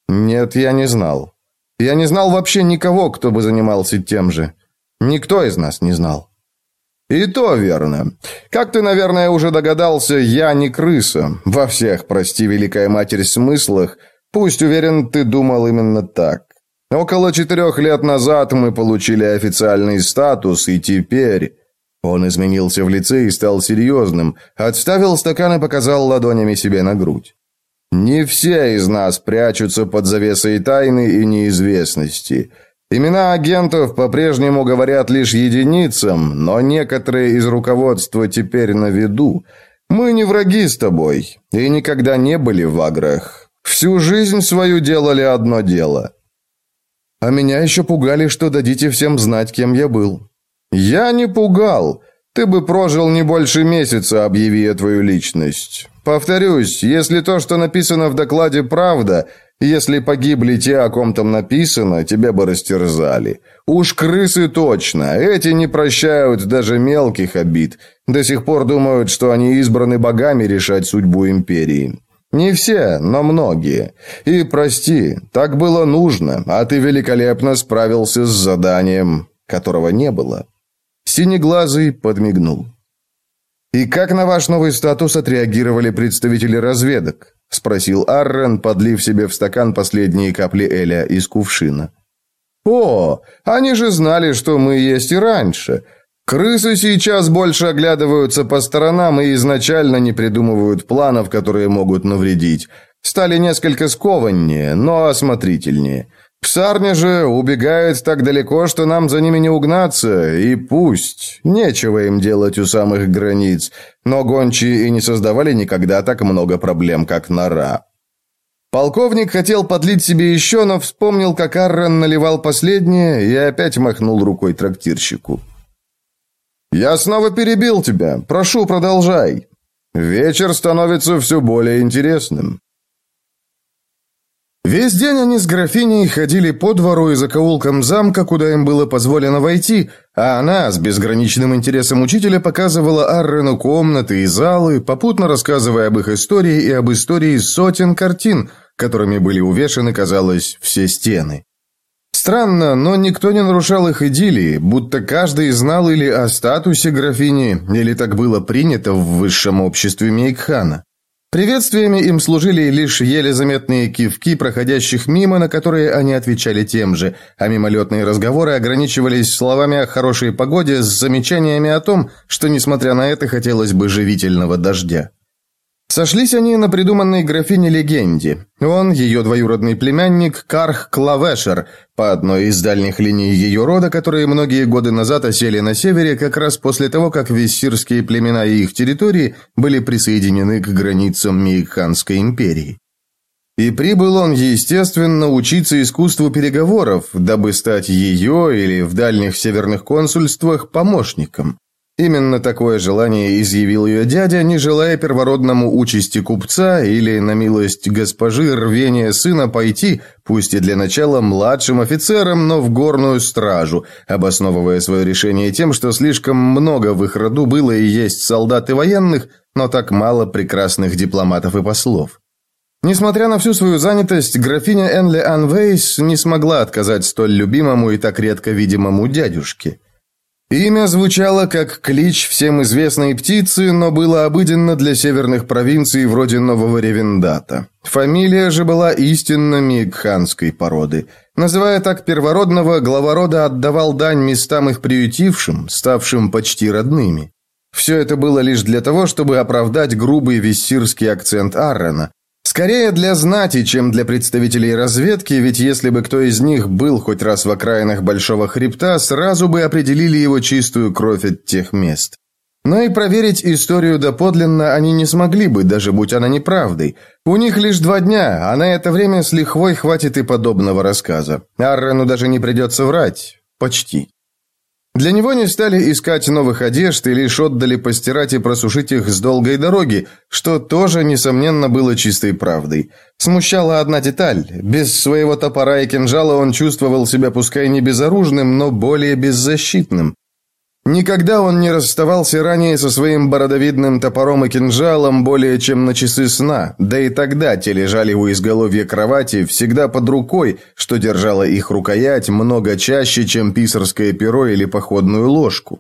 «Нет, я не знал. Я не знал вообще никого, кто бы занимался тем же. Никто из нас не знал». «И то верно. Как ты, наверное, уже догадался, я не крыса. Во всех, прости, Великая Матерь, смыслах. Пусть, уверен, ты думал именно так. Около четырех лет назад мы получили официальный статус, и теперь...» Он изменился в лице и стал серьезным, отставил стакан и показал ладонями себе на грудь. «Не все из нас прячутся под завесой тайны и неизвестности». Имена агентов по-прежнему говорят лишь единицам, но некоторые из руководства теперь на виду. Мы не враги с тобой и никогда не были в аграх. Всю жизнь свою делали одно дело. А меня еще пугали, что дадите всем знать, кем я был. Я не пугал. Ты бы прожил не больше месяца, объявив твою личность. Повторюсь, если то, что написано в докладе, правда – если погибли те, о ком там написано, тебя бы растерзали. Уж крысы точно, эти не прощают даже мелких обид. До сих пор думают, что они избраны богами решать судьбу империи. Не все, но многие. И прости, так было нужно, а ты великолепно справился с заданием, которого не было. Синеглазый подмигнул. И как на ваш новый статус отреагировали представители разведок? — спросил Аррен, подлив себе в стакан последние капли Эля из кувшина. «О, они же знали, что мы есть и раньше. Крысы сейчас больше оглядываются по сторонам и изначально не придумывают планов, которые могут навредить. Стали несколько скованнее, но осмотрительнее. Псарня же убегают так далеко, что нам за ними не угнаться, и пусть. Нечего им делать у самых границ но гончие и не создавали никогда так много проблем, как нора. Полковник хотел подлить себе еще, но вспомнил, как Аррон наливал последнее, и опять махнул рукой трактирщику. «Я снова перебил тебя. Прошу, продолжай. Вечер становится все более интересным». Весь день они с графиней ходили по двору и закоулкам замка, куда им было позволено войти, а она с безграничным интересом учителя показывала Аррену комнаты и залы, попутно рассказывая об их истории и об истории сотен картин, которыми были увешаны, казалось, все стены. Странно, но никто не нарушал их идиллии, будто каждый знал или о статусе графини, или так было принято в высшем обществе Мейкхана. Приветствиями им служили лишь еле заметные кивки проходящих мимо, на которые они отвечали тем же, а мимолетные разговоры ограничивались словами о хорошей погоде с замечаниями о том, что, несмотря на это, хотелось бы живительного дождя. Сошлись они на придуманной графине легенде. Он, ее двоюродный племянник Карх Клавешер, по одной из дальних линий ее рода, которые многие годы назад осели на севере, как раз после того, как виссирские племена и их территории были присоединены к границам Мейханской империи. И прибыл он, естественно, учиться искусству переговоров, дабы стать ее или в дальних северных консульствах помощником. Именно такое желание изъявил ее дядя, не желая первородному участи купца или, на милость госпожи, рвения сына пойти, пусть и для начала младшим офицером, но в горную стражу, обосновывая свое решение тем, что слишком много в их роду было и есть солдат и военных, но так мало прекрасных дипломатов и послов. Несмотря на всю свою занятость, графиня Энли Анвейс не смогла отказать столь любимому и так редко видимому дядюшке – Имя звучало как клич всем известной птицы, но было обыденно для северных провинций вроде Нового Ревендата. Фамилия же была истинно мигханской породы. Называя так первородного, глава рода отдавал дань местам их приютившим, ставшим почти родными. Все это было лишь для того, чтобы оправдать грубый виссирский акцент Аррена, Скорее для знати, чем для представителей разведки, ведь если бы кто из них был хоть раз в окраинах Большого Хребта, сразу бы определили его чистую кровь от тех мест. Но и проверить историю доподлинно они не смогли бы, даже будь она неправдой. У них лишь два дня, а на это время с лихвой хватит и подобного рассказа. Аррену даже не придется врать. Почти. Для него не стали искать новых одежд и лишь отдали постирать и просушить их с долгой дороги, что тоже, несомненно, было чистой правдой. Смущала одна деталь. Без своего топора и кинжала он чувствовал себя пускай не безоружным, но более беззащитным. Никогда он не расставался ранее со своим бородовидным топором и кинжалом более чем на часы сна, да и тогда те лежали у изголовья кровати, всегда под рукой, что держало их рукоять много чаще, чем писарское перо или походную ложку.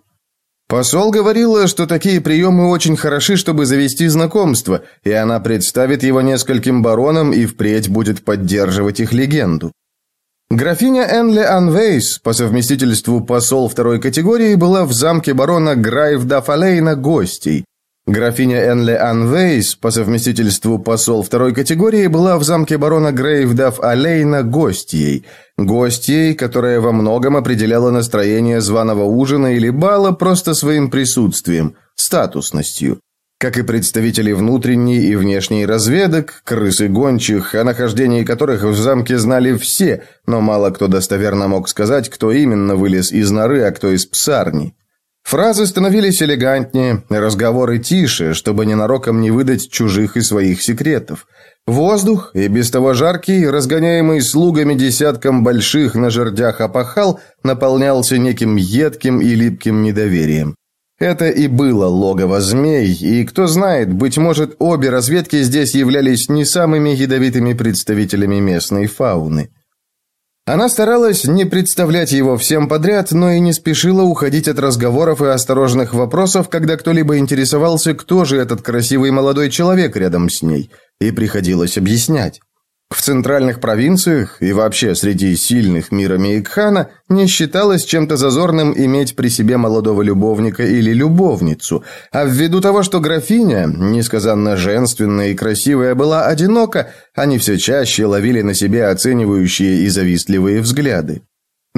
Посол говорила, что такие приемы очень хороши, чтобы завести знакомство, и она представит его нескольким баронам и впредь будет поддерживать их легенду. Графиня Энли Анвейс, по совместительству посол второй категории, была в замке барона Грайвда Фалейна гостей. Графиня Энли Анвейс, по совместительству посол второй категории, была в замке барона Грейвдаф Алейна гостьей. Гостьей, которая во многом определяла настроение званого ужина или бала просто своим присутствием, статусностью как и представители внутренней и внешней разведок, крысы гончих, о нахождении которых в замке знали все, но мало кто достоверно мог сказать, кто именно вылез из норы, а кто из псарни. Фразы становились элегантнее, разговоры тише, чтобы ненароком не выдать чужих и своих секретов. Воздух, и без того жаркий, разгоняемый слугами десятком больших на жердях опахал, наполнялся неким едким и липким недоверием. Это и было логово змей, и, кто знает, быть может, обе разведки здесь являлись не самыми ядовитыми представителями местной фауны. Она старалась не представлять его всем подряд, но и не спешила уходить от разговоров и осторожных вопросов, когда кто-либо интересовался, кто же этот красивый молодой человек рядом с ней, и приходилось объяснять. В центральных провинциях и вообще среди сильных мира Мейкхана не считалось чем-то зазорным иметь при себе молодого любовника или любовницу, а ввиду того, что графиня, несказанно женственная и красивая, была одинока, они все чаще ловили на себе оценивающие и завистливые взгляды.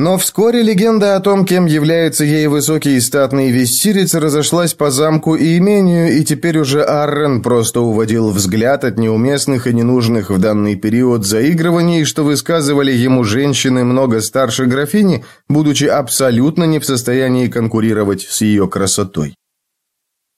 Но вскоре легенда о том, кем является ей высокий и статный вестирец, разошлась по замку и имению, и теперь уже Аррен просто уводил взгляд от неуместных и ненужных в данный период заигрываний, что высказывали ему женщины много старше графини, будучи абсолютно не в состоянии конкурировать с ее красотой.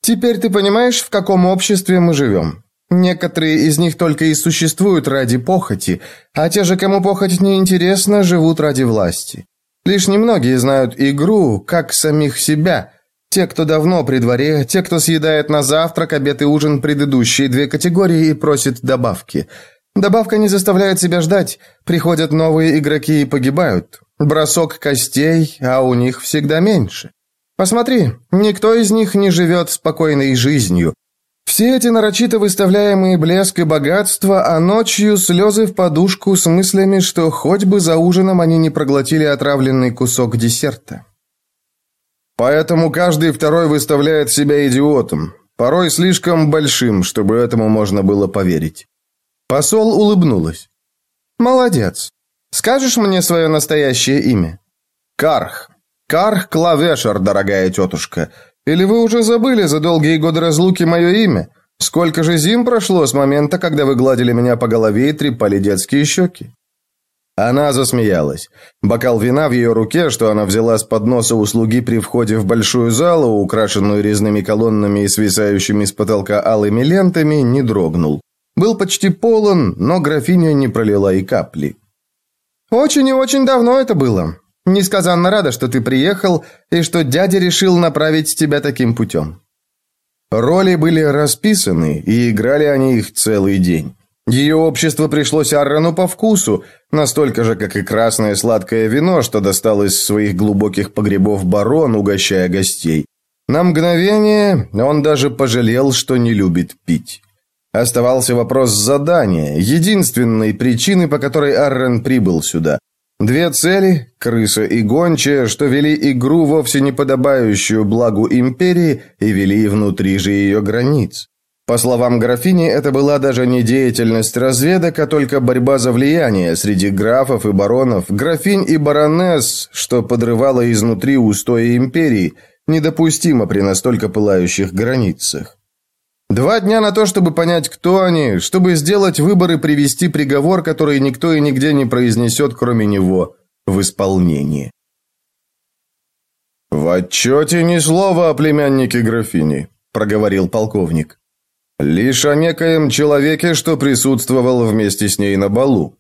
«Теперь ты понимаешь, в каком обществе мы живем», Некоторые из них только и существуют ради похоти, а те же, кому похоть неинтересна, живут ради власти. Лишь немногие знают игру, как самих себя. Те, кто давно при дворе, те, кто съедает на завтрак, обед и ужин предыдущие две категории и просит добавки. Добавка не заставляет себя ждать. Приходят новые игроки и погибают. Бросок костей, а у них всегда меньше. Посмотри, никто из них не живет спокойной жизнью. Все эти нарочито выставляемые блеск и богатство, а ночью слезы в подушку с мыслями, что хоть бы за ужином они не проглотили отравленный кусок десерта. Поэтому каждый второй выставляет себя идиотом, порой слишком большим, чтобы этому можно было поверить. Посол улыбнулась. «Молодец. Скажешь мне свое настоящее имя?» «Карх. Карх Клавешер, дорогая тетушка. Или вы уже забыли за долгие годы разлуки мое имя? Сколько же зим прошло с момента, когда вы гладили меня по голове и трепали детские щеки?» Она засмеялась. Бокал вина в ее руке, что она взяла с подноса у слуги при входе в большую залу, украшенную резными колоннами и свисающими с потолка алыми лентами, не дрогнул. Был почти полон, но графиня не пролила и капли. «Очень и очень давно это было. Несказанно рада, что ты приехал и что дядя решил направить тебя таким путем». Роли были расписаны, и играли они их целый день. Ее общество пришлось Аррону по вкусу, настолько же, как и красное сладкое вино, что достал из своих глубоких погребов барон, угощая гостей. На мгновение он даже пожалел, что не любит пить. Оставался вопрос задания, единственной причины, по которой Аррен прибыл сюда – Две цели – крыса и гончая, что вели игру, вовсе не подобающую благу империи, и вели внутри же ее границ. По словам графини, это была даже не деятельность разведок, а только борьба за влияние среди графов и баронов, графинь и баронесс, что подрывало изнутри устои империи, недопустимо при настолько пылающих границах. Два дня на то, чтобы понять, кто они, чтобы сделать выбор и привести приговор, который никто и нигде не произнесет, кроме него, в исполнение. «В отчете ни слова о племяннике графини», — проговорил полковник. «Лишь о некоем человеке, что присутствовал вместе с ней на балу».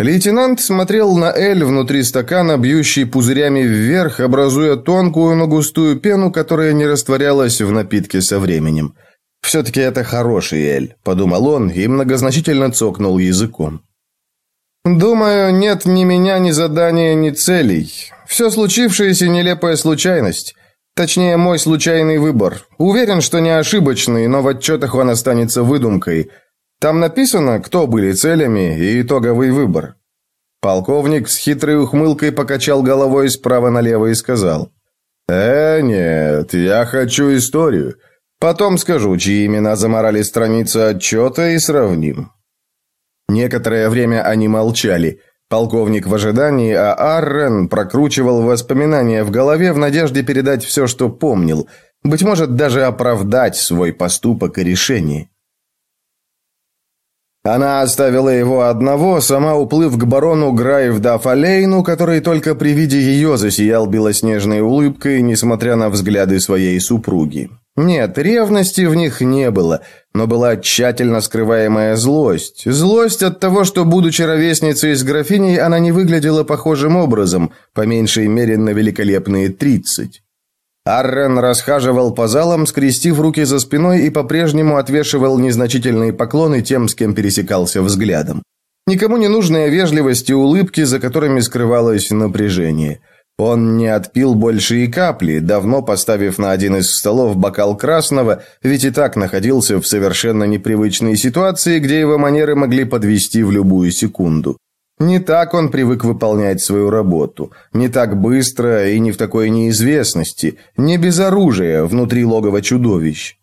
Лейтенант смотрел на Эль внутри стакана, бьющий пузырями вверх, образуя тонкую, но густую пену, которая не растворялась в напитке со временем. «Все-таки это хороший Эль», – подумал он и многозначительно цокнул языком. «Думаю, нет ни меня, ни задания, ни целей. Все случившееся – нелепая случайность. Точнее, мой случайный выбор. Уверен, что не ошибочный, но в отчетах он останется выдумкой. Там написано, кто были целями и итоговый выбор». Полковник с хитрой ухмылкой покачал головой справа налево и сказал. «Э, нет, я хочу историю. Потом скажу, чьи имена заморали страницы отчета и сравним». Некоторое время они молчали. Полковник в ожидании, а Аррен прокручивал воспоминания в голове в надежде передать все, что помнил. Быть может, даже оправдать свой поступок и решение. Она оставила его одного, сама уплыв к барону Граевдафалейну, который только при виде ее засиял белоснежной улыбкой, несмотря на взгляды своей супруги. Нет, ревности в них не было, но была тщательно скрываемая злость. Злость от того, что, будучи ровесницей с графиней, она не выглядела похожим образом, по меньшей мере на великолепные тридцать. Аррен расхаживал по залам, скрестив руки за спиной и по-прежнему отвешивал незначительные поклоны тем, с кем пересекался взглядом. Никому не нужная вежливость и улыбки, за которыми скрывалось напряжение – он не отпил больше и капли, давно поставив на один из столов бокал красного, ведь и так находился в совершенно непривычной ситуации, где его манеры могли подвести в любую секунду. Не так он привык выполнять свою работу, не так быстро и не в такой неизвестности, не без оружия внутри логова чудовищ.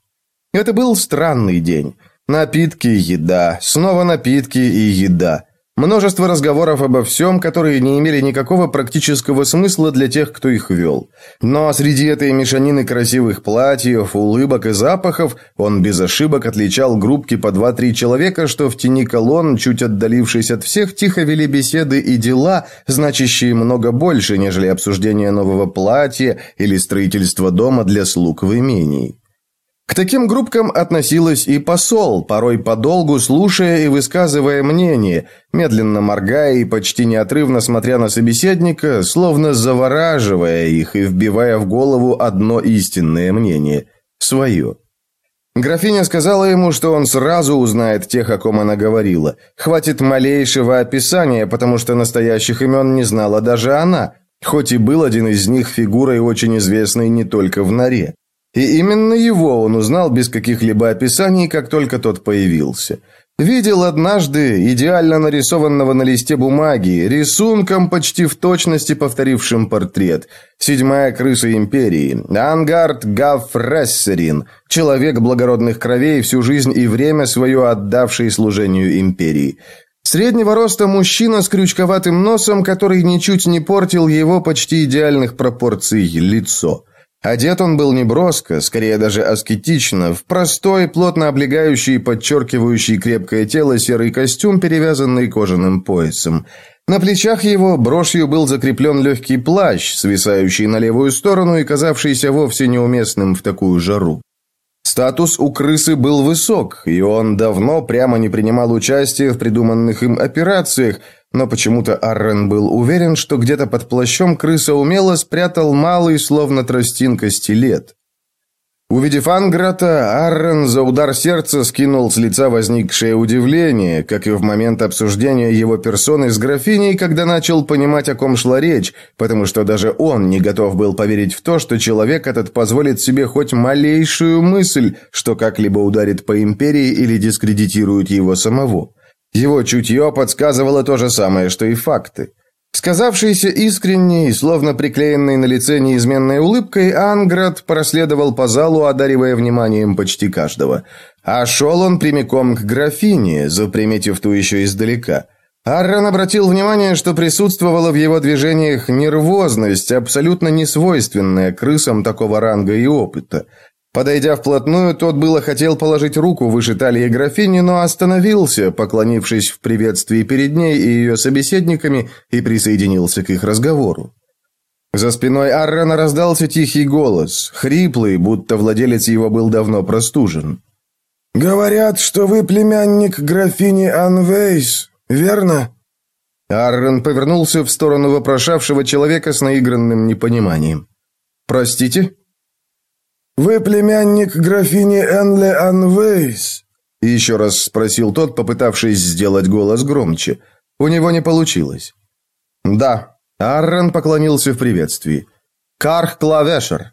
Это был странный день. Напитки, еда, снова напитки и еда – Множество разговоров обо всем, которые не имели никакого практического смысла для тех, кто их вел. Но среди этой мешанины красивых платьев, улыбок и запахов он без ошибок отличал группки по два-три человека, что в тени колонн, чуть отдалившись от всех, тихо вели беседы и дела, значащие много больше, нежели обсуждение нового платья или строительство дома для слуг в имении. К таким группкам относилась и посол, порой подолгу слушая и высказывая мнение, медленно моргая и почти неотрывно смотря на собеседника, словно завораживая их и вбивая в голову одно истинное мнение – свое. Графиня сказала ему, что он сразу узнает тех, о ком она говорила. Хватит малейшего описания, потому что настоящих имен не знала даже она, хоть и был один из них фигурой, очень известной не только в норе. И именно его он узнал без каких-либо описаний, как только тот появился. Видел однажды идеально нарисованного на листе бумаги, рисунком почти в точности повторившим портрет. Седьмая крыса империи, Ангард Гафрессерин, человек благородных кровей, всю жизнь и время свое отдавший служению империи. Среднего роста мужчина с крючковатым носом, который ничуть не портил его почти идеальных пропорций лицо. Одет он был не броско, скорее даже аскетично, в простой, плотно облегающий и подчеркивающий крепкое тело серый костюм, перевязанный кожаным поясом. На плечах его брошью был закреплен легкий плащ, свисающий на левую сторону и казавшийся вовсе неуместным в такую жару. Статус у крысы был высок, и он давно прямо не принимал участия в придуманных им операциях, но почему-то Аррен был уверен, что где-то под плащом крыса умело спрятал малый, словно тростинка, стилет. Увидев Анграта, Аррен за удар сердца скинул с лица возникшее удивление, как и в момент обсуждения его персоны с графиней, когда начал понимать, о ком шла речь, потому что даже он не готов был поверить в то, что человек этот позволит себе хоть малейшую мысль, что как-либо ударит по империи или дискредитирует его самого. Его чутье подсказывало то же самое, что и факты. Сказавшийся искренней, словно приклеенной на лице неизменной улыбкой, Анград проследовал по залу, одаривая вниманием почти каждого. А шел он прямиком к графине, заприметив ту еще издалека. Аррон обратил внимание, что присутствовала в его движениях нервозность, абсолютно несвойственная крысам такого ранга и опыта – Подойдя вплотную, тот было хотел положить руку выше талии графини, но остановился, поклонившись в приветствии перед ней и ее собеседниками, и присоединился к их разговору. За спиной Аррена раздался тихий голос, хриплый, будто владелец его был давно простужен. «Говорят, что вы племянник графини Анвейс, верно?» Аррен повернулся в сторону вопрошавшего человека с наигранным непониманием. «Простите?» Вы племянник графини Энли Анвейс? еще раз спросил тот, попытавшись сделать голос громче. У него не получилось. «Да», — Аррен поклонился в приветствии. «Карх Клавешер».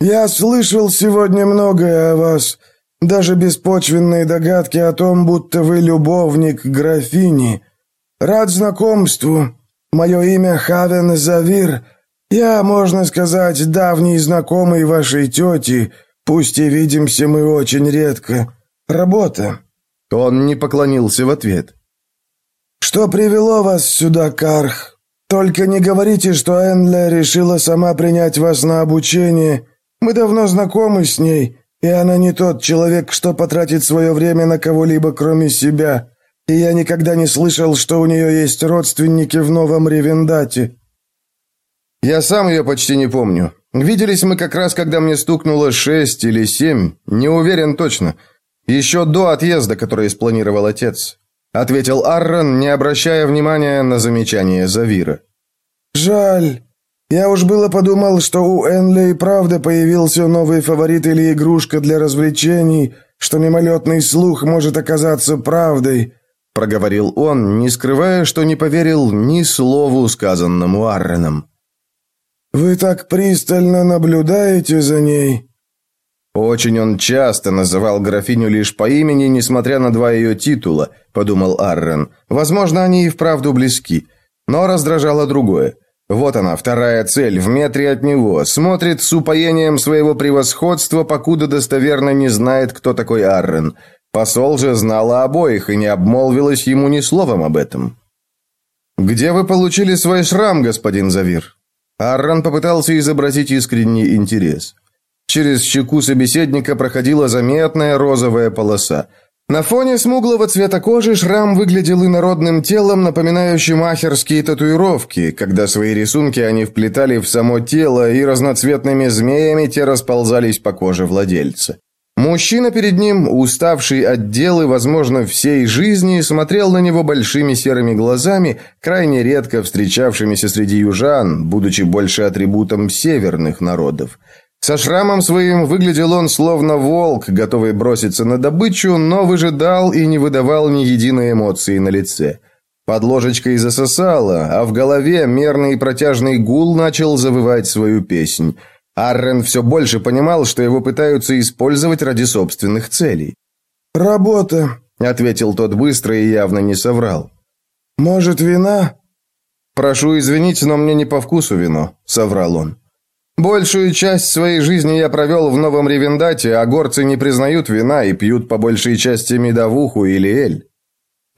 «Я слышал сегодня многое о вас, даже беспочвенные догадки о том, будто вы любовник графини. Рад знакомству. Мое имя Хавен Завир». Я, можно сказать, давний знакомый вашей тети, пусть и видимся мы очень редко. Работа». Он не поклонился в ответ. «Что привело вас сюда, Карх? Только не говорите, что Энле решила сама принять вас на обучение. Мы давно знакомы с ней, и она не тот человек, что потратит свое время на кого-либо, кроме себя. И я никогда не слышал, что у нее есть родственники в Новом Ревендате. Я сам ее почти не помню. Виделись мы как раз, когда мне стукнуло шесть или семь, не уверен точно. Еще до отъезда, который спланировал отец», — ответил Аррон, не обращая внимания на замечание Завира. «Жаль. Я уж было подумал, что у Энли и правда появился новый фаворит или игрушка для развлечений, что мимолетный слух может оказаться правдой», — проговорил он, не скрывая, что не поверил ни слову сказанному Арроном. Вы так пристально наблюдаете за ней?» «Очень он часто называл графиню лишь по имени, несмотря на два ее титула», – подумал Аррен. «Возможно, они и вправду близки. Но раздражало другое. Вот она, вторая цель, в метре от него, смотрит с упоением своего превосходства, покуда достоверно не знает, кто такой Аррен. Посол же знала обоих и не обмолвилась ему ни словом об этом». «Где вы получили свой шрам, господин Завир?» Арран попытался изобразить искренний интерес. Через щеку собеседника проходила заметная розовая полоса. На фоне смуглого цвета кожи шрам выглядел инородным телом, напоминающим ахерские татуировки, когда свои рисунки они вплетали в само тело, и разноцветными змеями те расползались по коже владельца. Мужчина перед ним, уставший от дел и, возможно, всей жизни, смотрел на него большими серыми глазами, крайне редко встречавшимися среди южан, будучи больше атрибутом северных народов. Со шрамом своим выглядел он словно волк, готовый броситься на добычу, но выжидал и не выдавал ни единой эмоции на лице. Под ложечкой засосало, а в голове мерный и протяжный гул начал завывать свою песнь – Аррен все больше понимал, что его пытаются использовать ради собственных целей. «Работа», — ответил тот быстро и явно не соврал. «Может, вина?» «Прошу извинить, но мне не по вкусу вино», — соврал он. «Большую часть своей жизни я провел в Новом Ревендате, а горцы не признают вина и пьют по большей части медовуху или эль».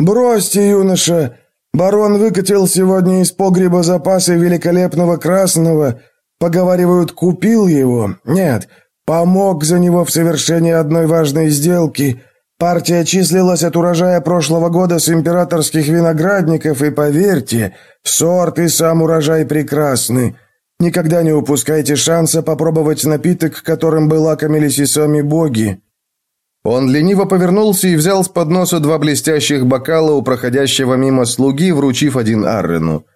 «Бросьте, юноша! Барон выкатил сегодня из погреба запасы великолепного красного, Поговаривают, купил его. Нет, помог за него в совершении одной важной сделки. Партия числилась от урожая прошлого года с императорских виноградников, и поверьте, сорт и сам урожай прекрасны. Никогда не упускайте шанса попробовать напиток, которым бы лакомились и сами боги». Он лениво повернулся и взял с подноса два блестящих бокала у проходящего мимо слуги, вручив один Аррену.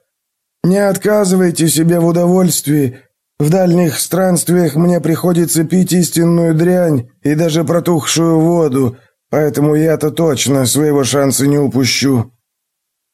«Не отказывайте себе в удовольствии, в дальних странствиях мне приходится пить истинную дрянь и даже протухшую воду, поэтому я-то точно своего шанса не упущу».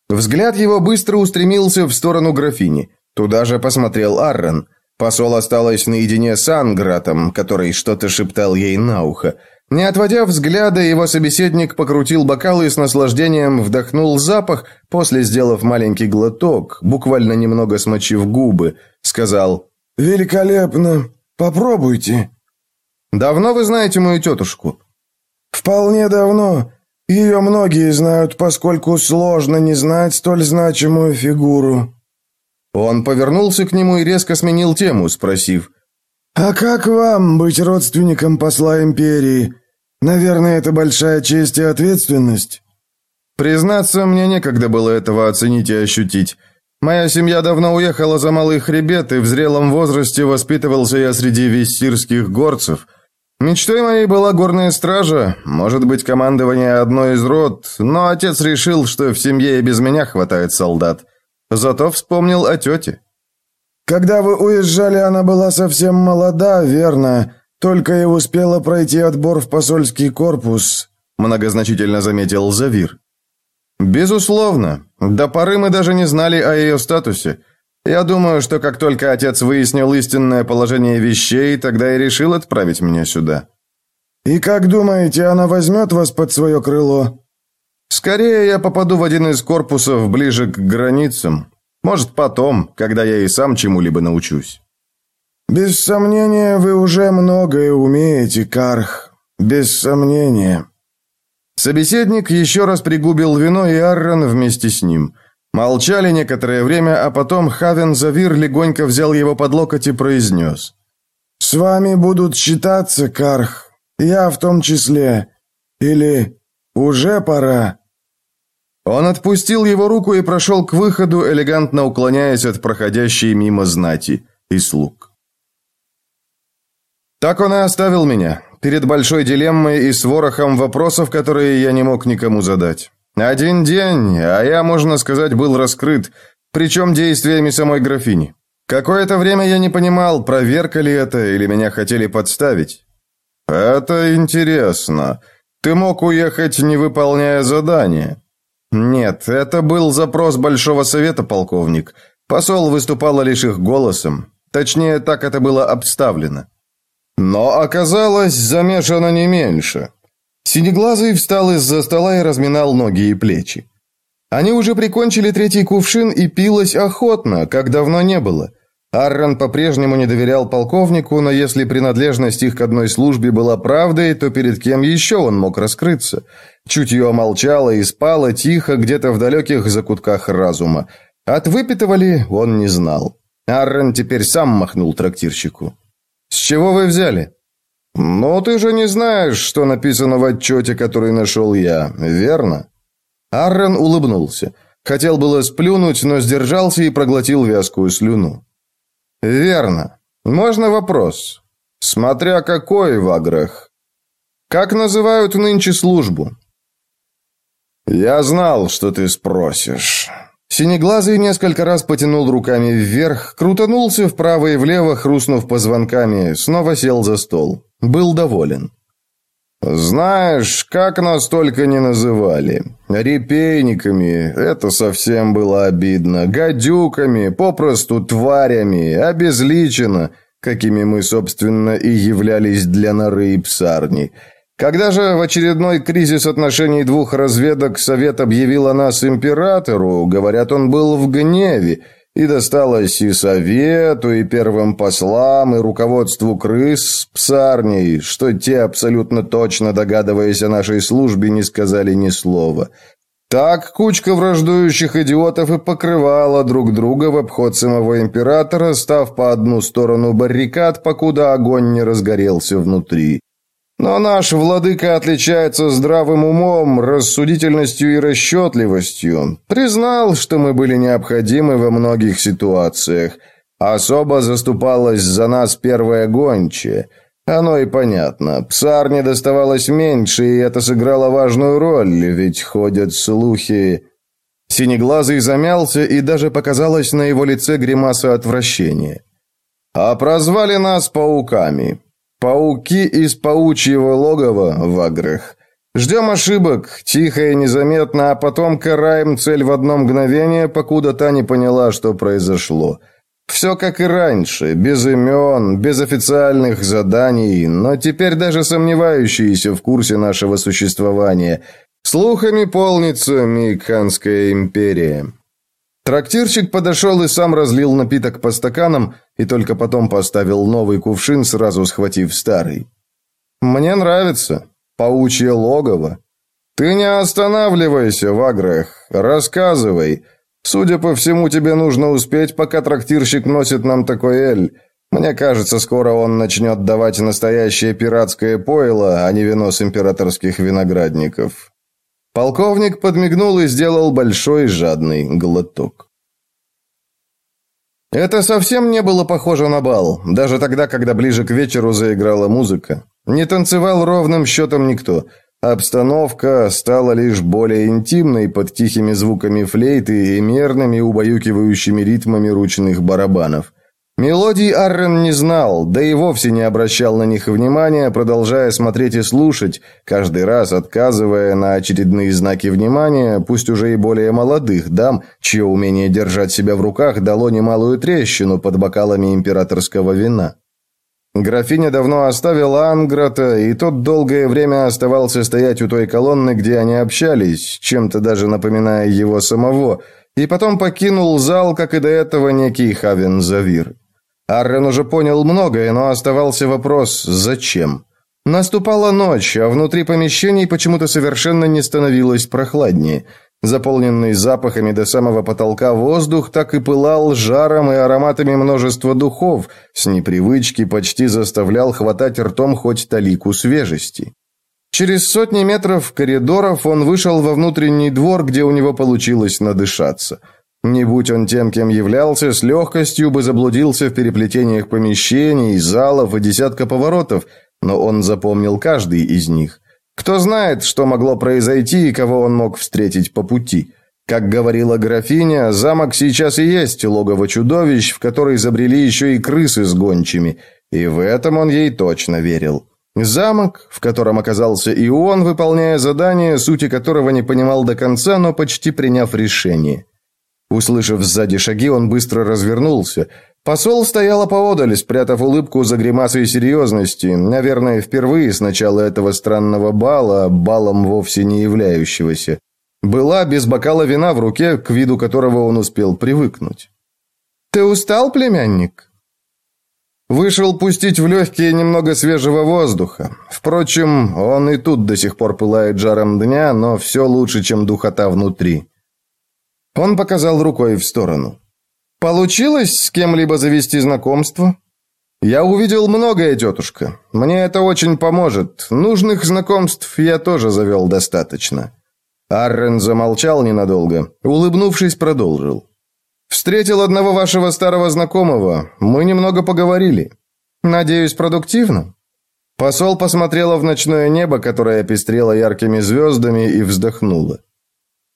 Взгляд его быстро устремился в сторону графини. Туда же посмотрел Аррен. Посол осталась наедине с Ангратом, который что-то шептал ей на ухо. Не отводя взгляда, его собеседник покрутил бокал и с наслаждением вдохнул запах, после сделав маленький глоток, буквально немного смочив губы, сказал «Великолепно! Попробуйте!» «Давно вы знаете мою тетушку?» «Вполне давно. Ее многие знают, поскольку сложно не знать столь значимую фигуру». Он повернулся к нему и резко сменил тему, спросив. «А как вам быть родственником посла империи? Наверное, это большая честь и ответственность». «Признаться, мне некогда было этого оценить и ощутить». Моя семья давно уехала за малые хребет, и в зрелом возрасте воспитывался я среди вестирских горцев. Мечтой моей была горная стража, может быть, командование одной из род, но отец решил, что в семье и без меня хватает солдат. Зато вспомнил о тете. «Когда вы уезжали, она была совсем молода, верно?» только и успела пройти отбор в посольский корпус», — многозначительно заметил Завир. «Безусловно. До поры мы даже не знали о ее статусе. Я думаю, что как только отец выяснил истинное положение вещей, тогда и решил отправить меня сюда». «И как думаете, она возьмет вас под свое крыло?» «Скорее я попаду в один из корпусов ближе к границам. Может, потом, когда я и сам чему-либо научусь». «Без сомнения, вы уже многое умеете, Карх. Без сомнения». Собеседник еще раз пригубил вино, и Аррон вместе с ним. Молчали некоторое время, а потом Хавен Завир легонько взял его под локоть и произнес. «С вами будут считаться, Карх, я в том числе. Или уже пора?» Он отпустил его руку и прошел к выходу, элегантно уклоняясь от проходящей мимо знати и слуг. «Так он и оставил меня перед большой дилеммой и с ворохом вопросов, которые я не мог никому задать. Один день, а я, можно сказать, был раскрыт, причем действиями самой графини. Какое-то время я не понимал, проверка ли это или меня хотели подставить. «Это интересно. Ты мог уехать, не выполняя задание?» «Нет, это был запрос Большого Совета, полковник. Посол выступал лишь их голосом. Точнее, так это было обставлено. Но оказалось замешано не меньше. Синеглазый встал из-за стола и разминал ноги и плечи. Они уже прикончили третий кувшин и пилось охотно, как давно не было. Аррон по-прежнему не доверял полковнику, но если принадлежность их к одной службе была правдой, то перед кем еще он мог раскрыться? Чуть ее молчало и спало тихо где-то в далеких закутках разума. От выпитывали он не знал. Аррон теперь сам махнул трактирщику. «С чего вы взяли?» «Ну, ты же не знаешь, что написано в отчете, который нашел я, верно?» Аррен улыбнулся. Хотел было сплюнуть, но сдержался и проглотил вязкую слюну. «Верно. Можно вопрос?» «Смотря какой в аграх. Как называют нынче службу?» «Я знал, что ты спросишь». Синеглазый несколько раз потянул руками вверх, крутанулся вправо и влево, хрустнув позвонками, снова сел за стол. Был доволен. «Знаешь, как нас только не называли. Репейниками, это совсем было обидно, гадюками, попросту тварями, обезличено, какими мы, собственно, и являлись для норы и псарни». Когда же в очередной кризис отношений двух разведок Совет объявил о нас императору, говорят, он был в гневе, и досталось и Совету, и первым послам, и руководству крыс с псарней, что те, абсолютно точно догадываясь о нашей службе, не сказали ни слова. Так кучка враждующих идиотов и покрывала друг друга в обход самого императора, став по одну сторону баррикад, покуда огонь не разгорелся внутри. Но наш владыка отличается здравым умом, рассудительностью и расчетливостью. Признал, что мы были необходимы во многих ситуациях. Особо заступалась за нас первая гончая. Оно и понятно. Псарне доставалось меньше, и это сыграло важную роль, ведь ходят слухи... Синеглазый замялся, и даже показалось на его лице гримаса отвращения. «А прозвали нас пауками. Пауки из паучьего логова в аграх. Ждем ошибок, тихо и незаметно, а потом караем цель в одно мгновение, покуда та не поняла, что произошло. Все как и раньше, без имен, без официальных заданий, но теперь даже сомневающиеся в курсе нашего существования. Слухами полнится Миканская империя. Трактирщик подошел и сам разлил напиток по стаканам, и только потом поставил новый кувшин, сразу схватив старый. «Мне нравится. Паучье логово. Ты не останавливайся, Ваграх. Рассказывай. Судя по всему, тебе нужно успеть, пока трактирщик носит нам такой эль. Мне кажется, скоро он начнет давать настоящее пиратское пойло, а не вино с императорских виноградников». Полковник подмигнул и сделал большой жадный глоток. Это совсем не было похоже на бал, даже тогда, когда ближе к вечеру заиграла музыка. Не танцевал ровным счетом никто. Обстановка стала лишь более интимной под тихими звуками флейты и мерными убаюкивающими ритмами ручных барабанов. Мелодий Аррен не знал, да и вовсе не обращал на них внимания, продолжая смотреть и слушать, каждый раз отказывая на очередные знаки внимания, пусть уже и более молодых дам, чье умение держать себя в руках дало немалую трещину под бокалами императорского вина. Графиня давно оставила Анграта, и тот долгое время оставался стоять у той колонны, где они общались, чем-то даже напоминая его самого, и потом покинул зал, как и до этого некий Хавен Завир. Аррен уже понял многое, но оставался вопрос «зачем?». Наступала ночь, а внутри помещений почему-то совершенно не становилось прохладнее. Заполненный запахами до самого потолка воздух так и пылал жаром и ароматами множества духов, с непривычки почти заставлял хватать ртом хоть талику свежести. Через сотни метров коридоров он вышел во внутренний двор, где у него получилось надышаться – не будь он тем, кем являлся, с легкостью бы заблудился в переплетениях помещений, залов и десятка поворотов, но он запомнил каждый из них. Кто знает, что могло произойти и кого он мог встретить по пути. Как говорила графиня, замок сейчас и есть логово чудовищ, в который забрели еще и крысы с гончими, и в этом он ей точно верил. Замок, в котором оказался и он, выполняя задание, сути которого не понимал до конца, но почти приняв решение – Услышав сзади шаги, он быстро развернулся. Посол стояла поодаль, спрятав улыбку за гримасой серьезности, наверное, впервые с начала этого странного бала, балом вовсе не являющегося. Была без бокала вина в руке, к виду которого он успел привыкнуть. «Ты устал, племянник?» Вышел пустить в легкие немного свежего воздуха. Впрочем, он и тут до сих пор пылает жаром дня, но все лучше, чем духота внутри. Он показал рукой в сторону. «Получилось с кем-либо завести знакомство?» «Я увидел многое, тетушка. Мне это очень поможет. Нужных знакомств я тоже завел достаточно». Аррен замолчал ненадолго, улыбнувшись, продолжил. «Встретил одного вашего старого знакомого. Мы немного поговорили. Надеюсь, продуктивно?» Посол посмотрела в ночное небо, которое пестрело яркими звездами, и вздохнула.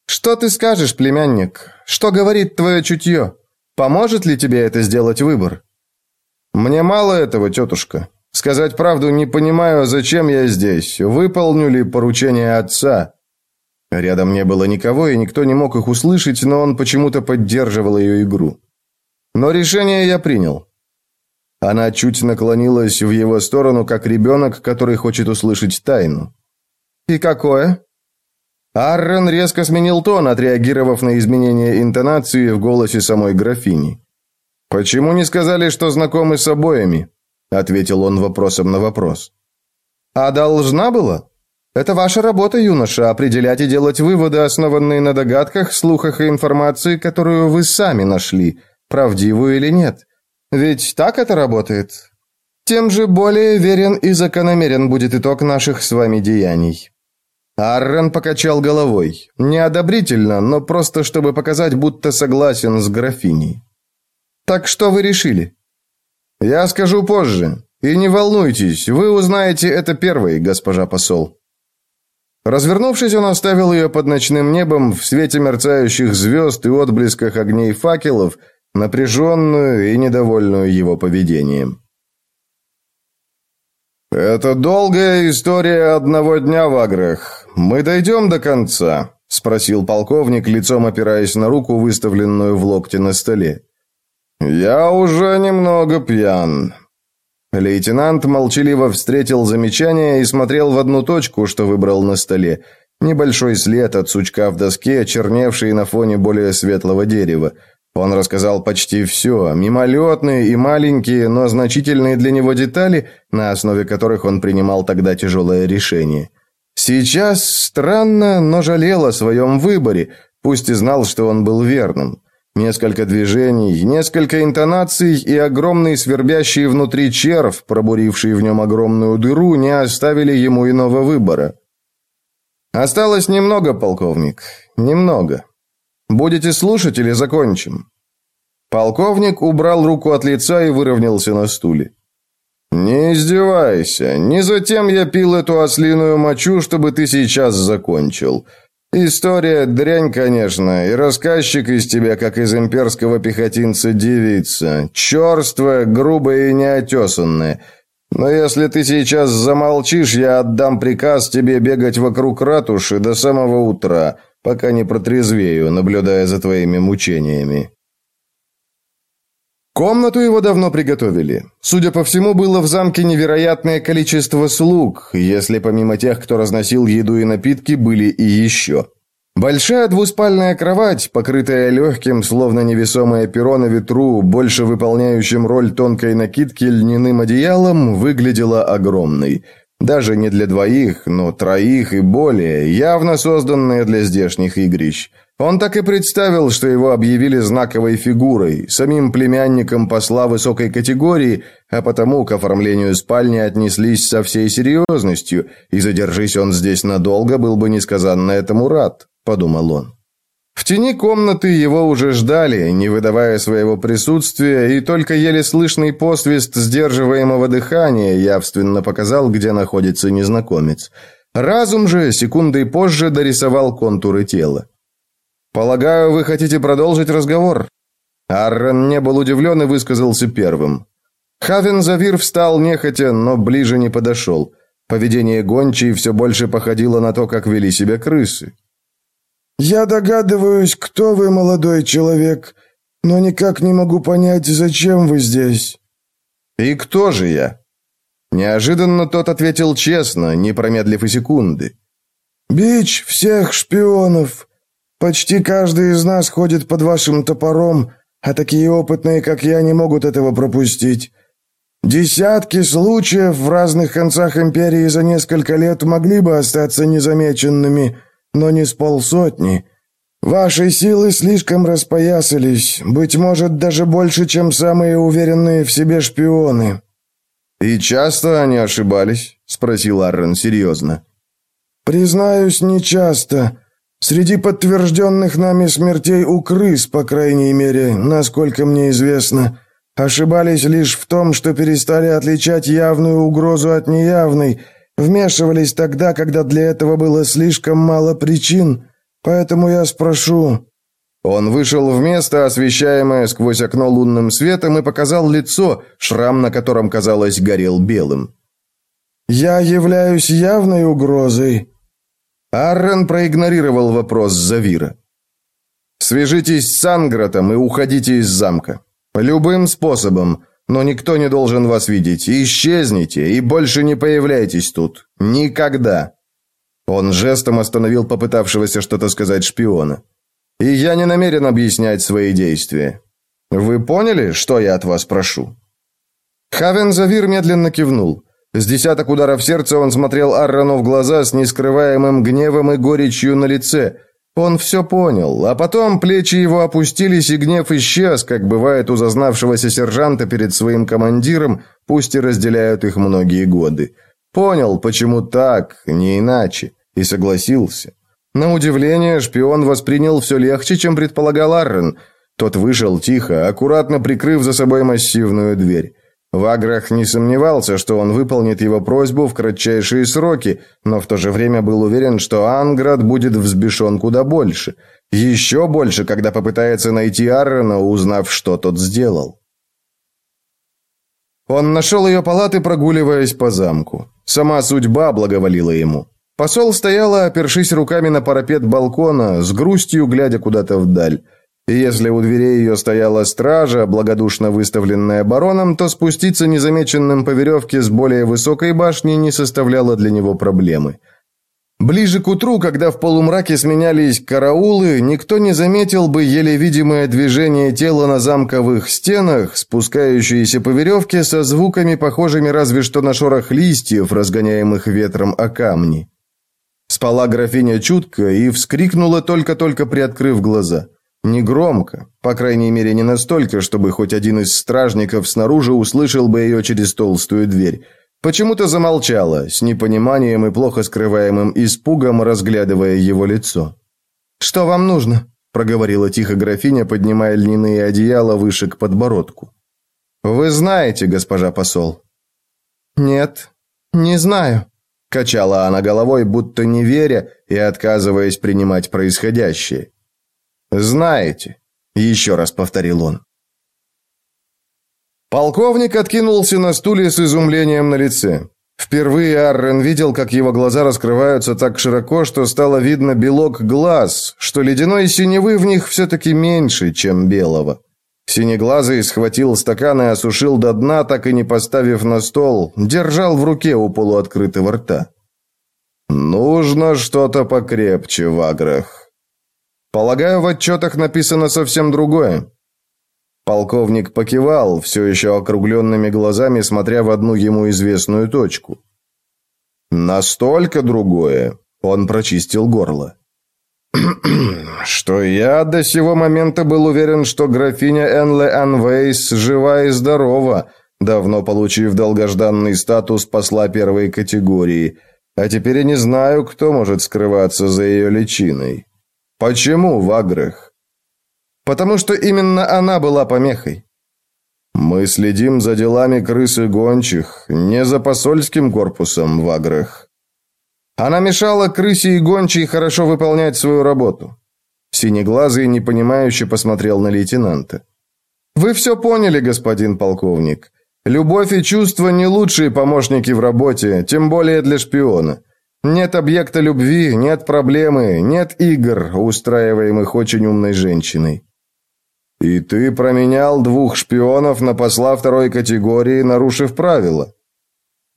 Что ты скажешь, племянник? Что говорит твое чутье? Поможет ли тебе это сделать выбор? Мне мало этого, тетушка. Сказать правду, не понимаю, зачем я здесь. Выполню ли поручение отца? Рядом не было никого, и никто не мог их услышать, но он почему-то поддерживал ее игру. Но решение я принял. Она чуть наклонилась в его сторону, как ребенок, который хочет услышать тайну. «И какое?» Аррен резко сменил тон, отреагировав на изменение интонации в голосе самой графини. «Почему не сказали, что знакомы с обоими?» – ответил он вопросом на вопрос. «А должна была? Это ваша работа, юноша, определять и делать выводы, основанные на догадках, слухах и информации, которую вы сами нашли, правдивую или нет. Ведь так это работает. Тем же более верен и закономерен будет итог наших с вами деяний». Аррен покачал головой. Неодобрительно, но просто чтобы показать, будто согласен с графиней. «Так что вы решили?» «Я скажу позже. И не волнуйтесь, вы узнаете это первой, госпожа посол». Развернувшись, он оставил ее под ночным небом в свете мерцающих звезд и отблесках огней факелов, напряженную и недовольную его поведением. «Это долгая история одного дня в Аграх. Мы дойдем до конца», — спросил полковник, лицом опираясь на руку, выставленную в локте на столе. «Я уже немного пьян». Лейтенант молчаливо встретил замечание и смотрел в одну точку, что выбрал на столе. Небольшой след от сучка в доске, черневший на фоне более светлого дерева. Он рассказал почти все, мимолетные и маленькие, но значительные для него детали, на основе которых он принимал тогда тяжелое решение. Сейчас странно, но жалел о своем выборе, пусть и знал, что он был верным. Несколько движений, несколько интонаций и огромный свербящий внутри черв, пробуривший в нем огромную дыру, не оставили ему иного выбора. «Осталось немного, полковник, немного». Будете слушать или закончим?» Полковник убрал руку от лица и выровнялся на стуле. «Не издевайся. Не затем я пил эту ослиную мочу, чтобы ты сейчас закончил. История дрянь, конечно, и рассказчик из тебя, как из имперского пехотинца, девица. Черствая, грубая и неотесанная. Но если ты сейчас замолчишь, я отдам приказ тебе бегать вокруг ратуши до самого утра» пока не протрезвею, наблюдая за твоими мучениями». Комнату его давно приготовили. Судя по всему, было в замке невероятное количество слуг, если помимо тех, кто разносил еду и напитки, были и еще. Большая двуспальная кровать, покрытая легким, словно невесомое перо на ветру, больше выполняющим роль тонкой накидки льняным одеялом, выглядела огромной. Даже не для двоих, но троих и более, явно созданные для здешних игрищ. Он так и представил, что его объявили знаковой фигурой, самим племянником посла высокой категории, а потому к оформлению спальни отнеслись со всей серьезностью, и задержись он здесь надолго, был бы несказанно этому рад, подумал он. В тени комнаты его уже ждали, не выдавая своего присутствия, и только еле слышный посвист сдерживаемого дыхания явственно показал, где находится незнакомец. Разум же секундой позже дорисовал контуры тела. «Полагаю, вы хотите продолжить разговор?» Аррон не был удивлен и высказался первым. Хавен Завир встал нехотя, но ближе не подошел. Поведение гончей все больше походило на то, как вели себя крысы. Я догадываюсь, кто вы, молодой человек, но никак не могу понять, зачем вы здесь. И кто же я? Неожиданно тот ответил честно, не промедлив и секунды. Бич всех шпионов. Почти каждый из нас ходит под вашим топором, а такие опытные, как я, не могут этого пропустить. Десятки случаев в разных концах империи за несколько лет могли бы остаться незамеченными но не с полсотни. Ваши силы слишком распоясались, быть может, даже больше, чем самые уверенные в себе шпионы». «И часто они ошибались?» – спросил Аррен серьезно. «Признаюсь, не часто. Среди подтвержденных нами смертей у крыс, по крайней мере, насколько мне известно, ошибались лишь в том, что перестали отличать явную угрозу от неявной – Вмешивались тогда, когда для этого было слишком мало причин, поэтому я спрошу...» Он вышел в место, освещаемое сквозь окно лунным светом, и показал лицо, шрам на котором, казалось, горел белым. «Я являюсь явной угрозой». Аррен проигнорировал вопрос Завира. «Свяжитесь с Ангратом и уходите из замка. Любым способом. Но никто не должен вас видеть. Исчезните и больше не появляйтесь тут. Никогда!» Он жестом остановил попытавшегося что-то сказать шпиона. «И я не намерен объяснять свои действия. Вы поняли, что я от вас прошу?» Хавен Завир медленно кивнул. С десяток ударов сердца он смотрел Аррону в глаза с нескрываемым гневом и горечью на лице – он все понял, а потом плечи его опустились, и гнев исчез, как бывает у зазнавшегося сержанта перед своим командиром, пусть и разделяют их многие годы. Понял, почему так, не иначе, и согласился. На удивление, шпион воспринял все легче, чем предполагал Аррен. Тот вышел тихо, аккуратно прикрыв за собой массивную дверь. Ваграх не сомневался, что он выполнит его просьбу в кратчайшие сроки, но в то же время был уверен, что Анград будет взбешен куда больше. Еще больше, когда попытается найти Аррена, узнав, что тот сделал. Он нашел ее палаты, прогуливаясь по замку. Сама судьба благоволила ему. Посол стояла, опершись руками на парапет балкона, с грустью глядя куда-то вдаль. Если у дверей ее стояла стража, благодушно выставленная бароном, то спуститься незамеченным по веревке с более высокой башни не составляло для него проблемы. Ближе к утру, когда в полумраке сменялись караулы, никто не заметил бы еле видимое движение тела на замковых стенах, спускающиеся по веревке со звуками, похожими разве что на шорох листьев, разгоняемых ветром о камни. Спала графиня чутко и вскрикнула, только-только приоткрыв глаза – Негромко, по крайней мере, не настолько, чтобы хоть один из стражников снаружи услышал бы ее через толстую дверь. Почему-то замолчала, с непониманием и плохо скрываемым испугом, разглядывая его лицо. «Что вам нужно?» – проговорила тихо графиня, поднимая льняные одеяла выше к подбородку. «Вы знаете, госпожа посол?» «Нет, не знаю», – качала она головой, будто не веря и отказываясь принимать происходящее. «Знаете», — еще раз повторил он. Полковник откинулся на стуле с изумлением на лице. Впервые Аррен видел, как его глаза раскрываются так широко, что стало видно белок глаз, что ледяной синевы в них все-таки меньше, чем белого. Синеглазый схватил стакан и осушил до дна, так и не поставив на стол, держал в руке у полуоткрытого рта. «Нужно что-то покрепче в аграх», Полагаю, в отчетах написано совсем другое». Полковник покивал, все еще округленными глазами, смотря в одну ему известную точку. «Настолько другое!» — он прочистил горло. «Что я до сего момента был уверен, что графиня Энле Анвейс жива и здорова, давно получив долгожданный статус посла первой категории, а теперь я не знаю, кто может скрываться за ее личиной». «Почему, Ваграх?» «Потому что именно она была помехой». «Мы следим за делами крысы гончих, не за посольским корпусом, Ваграх». «Она мешала крысе и гончей хорошо выполнять свою работу». Синеглазый непонимающе посмотрел на лейтенанта. «Вы все поняли, господин полковник. Любовь и чувства не лучшие помощники в работе, тем более для шпиона. Нет объекта любви, нет проблемы, нет игр, устраиваемых очень умной женщиной. И ты променял двух шпионов на посла второй категории, нарушив правила.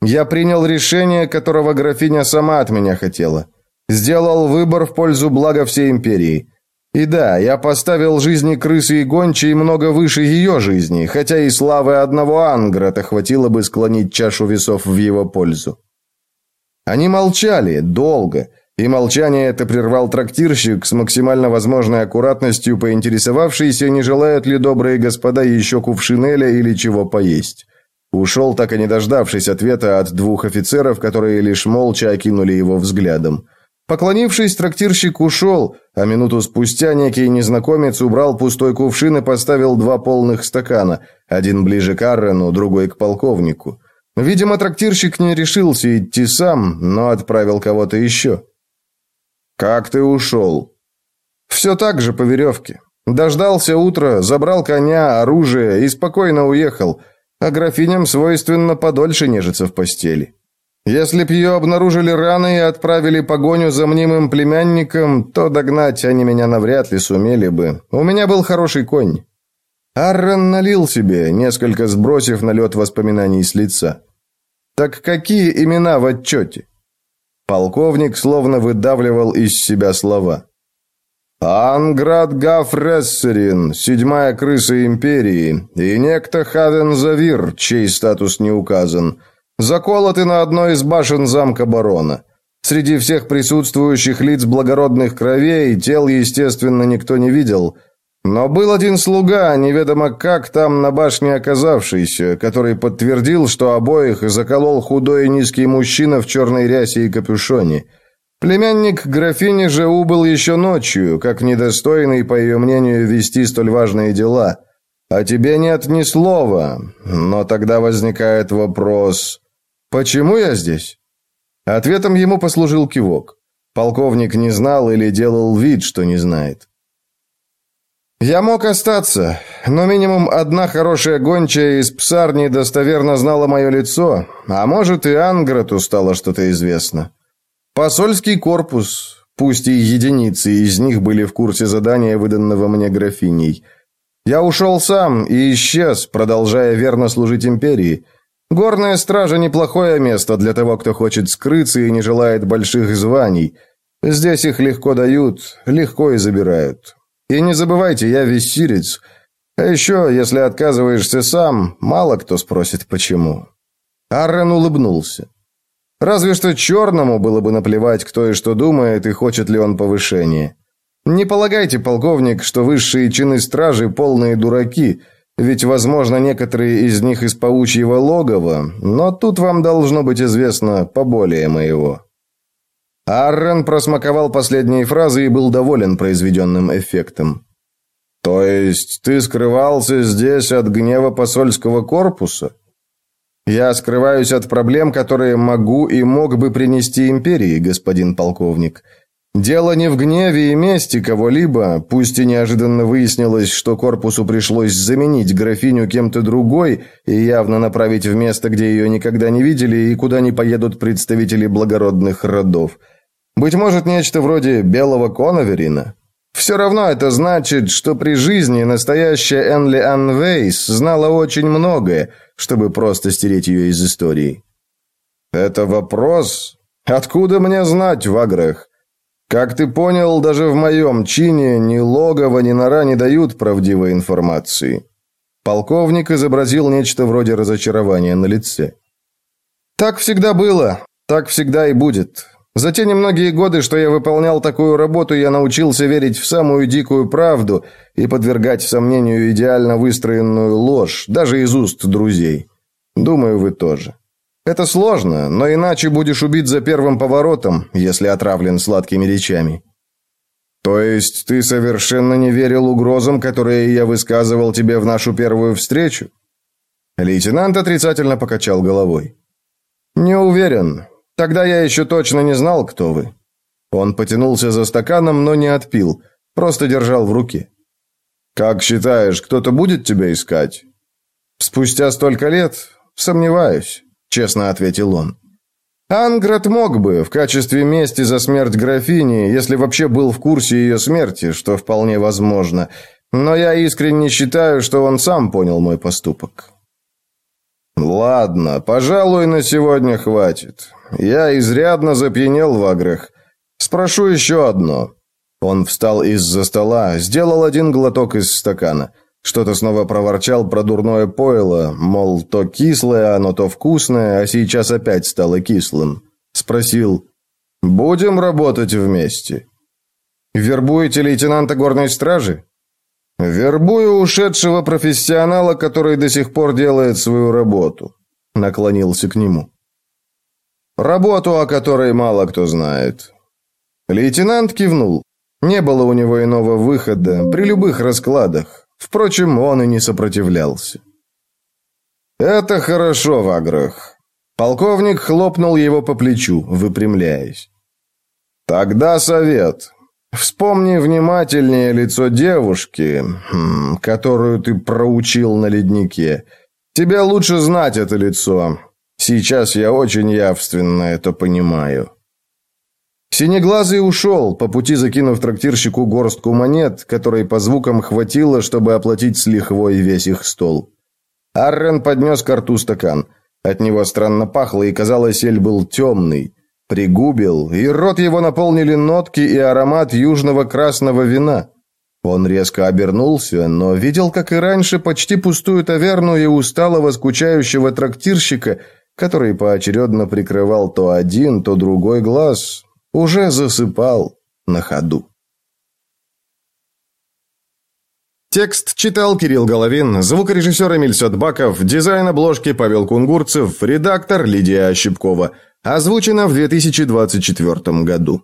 Я принял решение, которого графиня сама от меня хотела. Сделал выбор в пользу блага всей империи. И да, я поставил жизни крысы и гончей много выше ее жизни, хотя и славы одного Анграта хватило бы склонить чашу весов в его пользу. Они молчали, долго, и молчание это прервал трактирщик с максимально возможной аккуратностью, поинтересовавшийся, не желают ли добрые господа еще кувшинеля или чего поесть. Ушел, так и не дождавшись ответа от двух офицеров, которые лишь молча окинули его взглядом. Поклонившись, трактирщик ушел, а минуту спустя некий незнакомец убрал пустой кувшин и поставил два полных стакана, один ближе к Аррену, другой к полковнику. Видимо, трактирщик не решился идти сам, но отправил кого-то еще. «Как ты ушел?» «Все так же по веревке. Дождался утра, забрал коня, оружие и спокойно уехал, а графиням свойственно подольше нежиться в постели. Если б ее обнаружили рано и отправили погоню за мнимым племянником, то догнать они меня навряд ли сумели бы. У меня был хороший конь». Аррон налил себе, несколько сбросив налет воспоминаний с лица. «Так какие имена в отчете?» Полковник словно выдавливал из себя слова. «Анград Гафрессерин, седьмая крыса империи, и некто Хавен Завир, чей статус не указан, заколоты на одной из башен замка барона. Среди всех присутствующих лиц благородных кровей тел, естественно, никто не видел». Но был один слуга, неведомо как там на башне оказавшийся, который подтвердил, что обоих заколол худой и низкий мужчина в черной рясе и капюшоне. Племянник графини же убыл еще ночью, как недостойный, по ее мнению, вести столь важные дела. А тебе нет ни слова. Но тогда возникает вопрос, почему я здесь? Ответом ему послужил кивок. Полковник не знал или делал вид, что не знает. Я мог остаться, но минимум одна хорошая гончая из псарни достоверно знала мое лицо, а может и Анграту стало что-то известно. Посольский корпус, пусть и единицы из них были в курсе задания, выданного мне графиней. Я ушел сам и исчез, продолжая верно служить империи. Горная стража – неплохое место для того, кто хочет скрыться и не желает больших званий. Здесь их легко дают, легко и забирают. И не забывайте, я виссирец. А еще, если отказываешься сам, мало кто спросит, почему». Аррен улыбнулся. Разве что черному было бы наплевать, кто и что думает, и хочет ли он повышения. Не полагайте, полковник, что высшие чины стражи полные дураки, ведь, возможно, некоторые из них из паучьего логова, но тут вам должно быть известно поболее моего. Аррен просмаковал последние фразы и был доволен произведенным эффектом. «То есть ты скрывался здесь от гнева посольского корпуса?» «Я скрываюсь от проблем, которые могу и мог бы принести империи, господин полковник. Дело не в гневе и мести кого-либо, пусть и неожиданно выяснилось, что корпусу пришлось заменить графиню кем-то другой и явно направить в место, где ее никогда не видели и куда не поедут представители благородных родов». Быть может, нечто вроде белого коноверина? Все равно это значит, что при жизни настоящая Энли Анвейс знала очень многое, чтобы просто стереть ее из истории. Это вопрос, откуда мне знать в аграх? Как ты понял, даже в моем чине ни логово, ни нора не дают правдивой информации. Полковник изобразил нечто вроде разочарования на лице. Так всегда было, так всегда и будет. За те немногие годы, что я выполнял такую работу, я научился верить в самую дикую правду и подвергать сомнению идеально выстроенную ложь, даже из уст друзей. Думаю, вы тоже. Это сложно, но иначе будешь убит за первым поворотом, если отравлен сладкими речами. То есть ты совершенно не верил угрозам, которые я высказывал тебе в нашу первую встречу? Лейтенант отрицательно покачал головой. Не уверен. Тогда я еще точно не знал, кто вы». Он потянулся за стаканом, но не отпил, просто держал в руке. «Как считаешь, кто-то будет тебя искать?» «Спустя столько лет? Сомневаюсь», — честно ответил он. Анград мог бы, в качестве мести за смерть графини, если вообще был в курсе ее смерти, что вполне возможно, но я искренне считаю, что он сам понял мой поступок. «Ладно, пожалуй, на сегодня хватит. Я изрядно запьянел в аграх. Спрошу еще одно». Он встал из-за стола, сделал один глоток из стакана. Что-то снова проворчал про дурное пойло, мол, то кислое, оно то вкусное, а сейчас опять стало кислым. Спросил, «Будем работать вместе?» «Вербуете лейтенанта горной стражи?» «Вербую ушедшего профессионала, который до сих пор делает свою работу», — наклонился к нему. Работу, о которой мало кто знает». Лейтенант кивнул. Не было у него иного выхода при любых раскладах. Впрочем, он и не сопротивлялся. «Это хорошо, Ваграх». Полковник хлопнул его по плечу, выпрямляясь. «Тогда совет. Вспомни внимательнее лицо девушки, хм, которую ты проучил на леднике. Тебе лучше знать это лицо. Сейчас я очень явственно это понимаю. Синеглазый ушел, по пути закинув трактирщику горстку монет, которой по звукам хватило, чтобы оплатить с лихвой весь их стол. Аррен поднес карту стакан. От него странно пахло, и, казалось, эль был темный. Пригубил, и рот его наполнили нотки и аромат южного красного вина. Он резко обернулся, но видел, как и раньше, почти пустую таверну и усталого, скучающего трактирщика – который поочередно прикрывал то один, то другой глаз, уже засыпал на ходу. Текст читал Кирилл Головин, звукорежиссер Эмиль Сотбаков, дизайн обложки Павел Кунгурцев, редактор Лидия Ощепкова. Озвучено в 2024 году.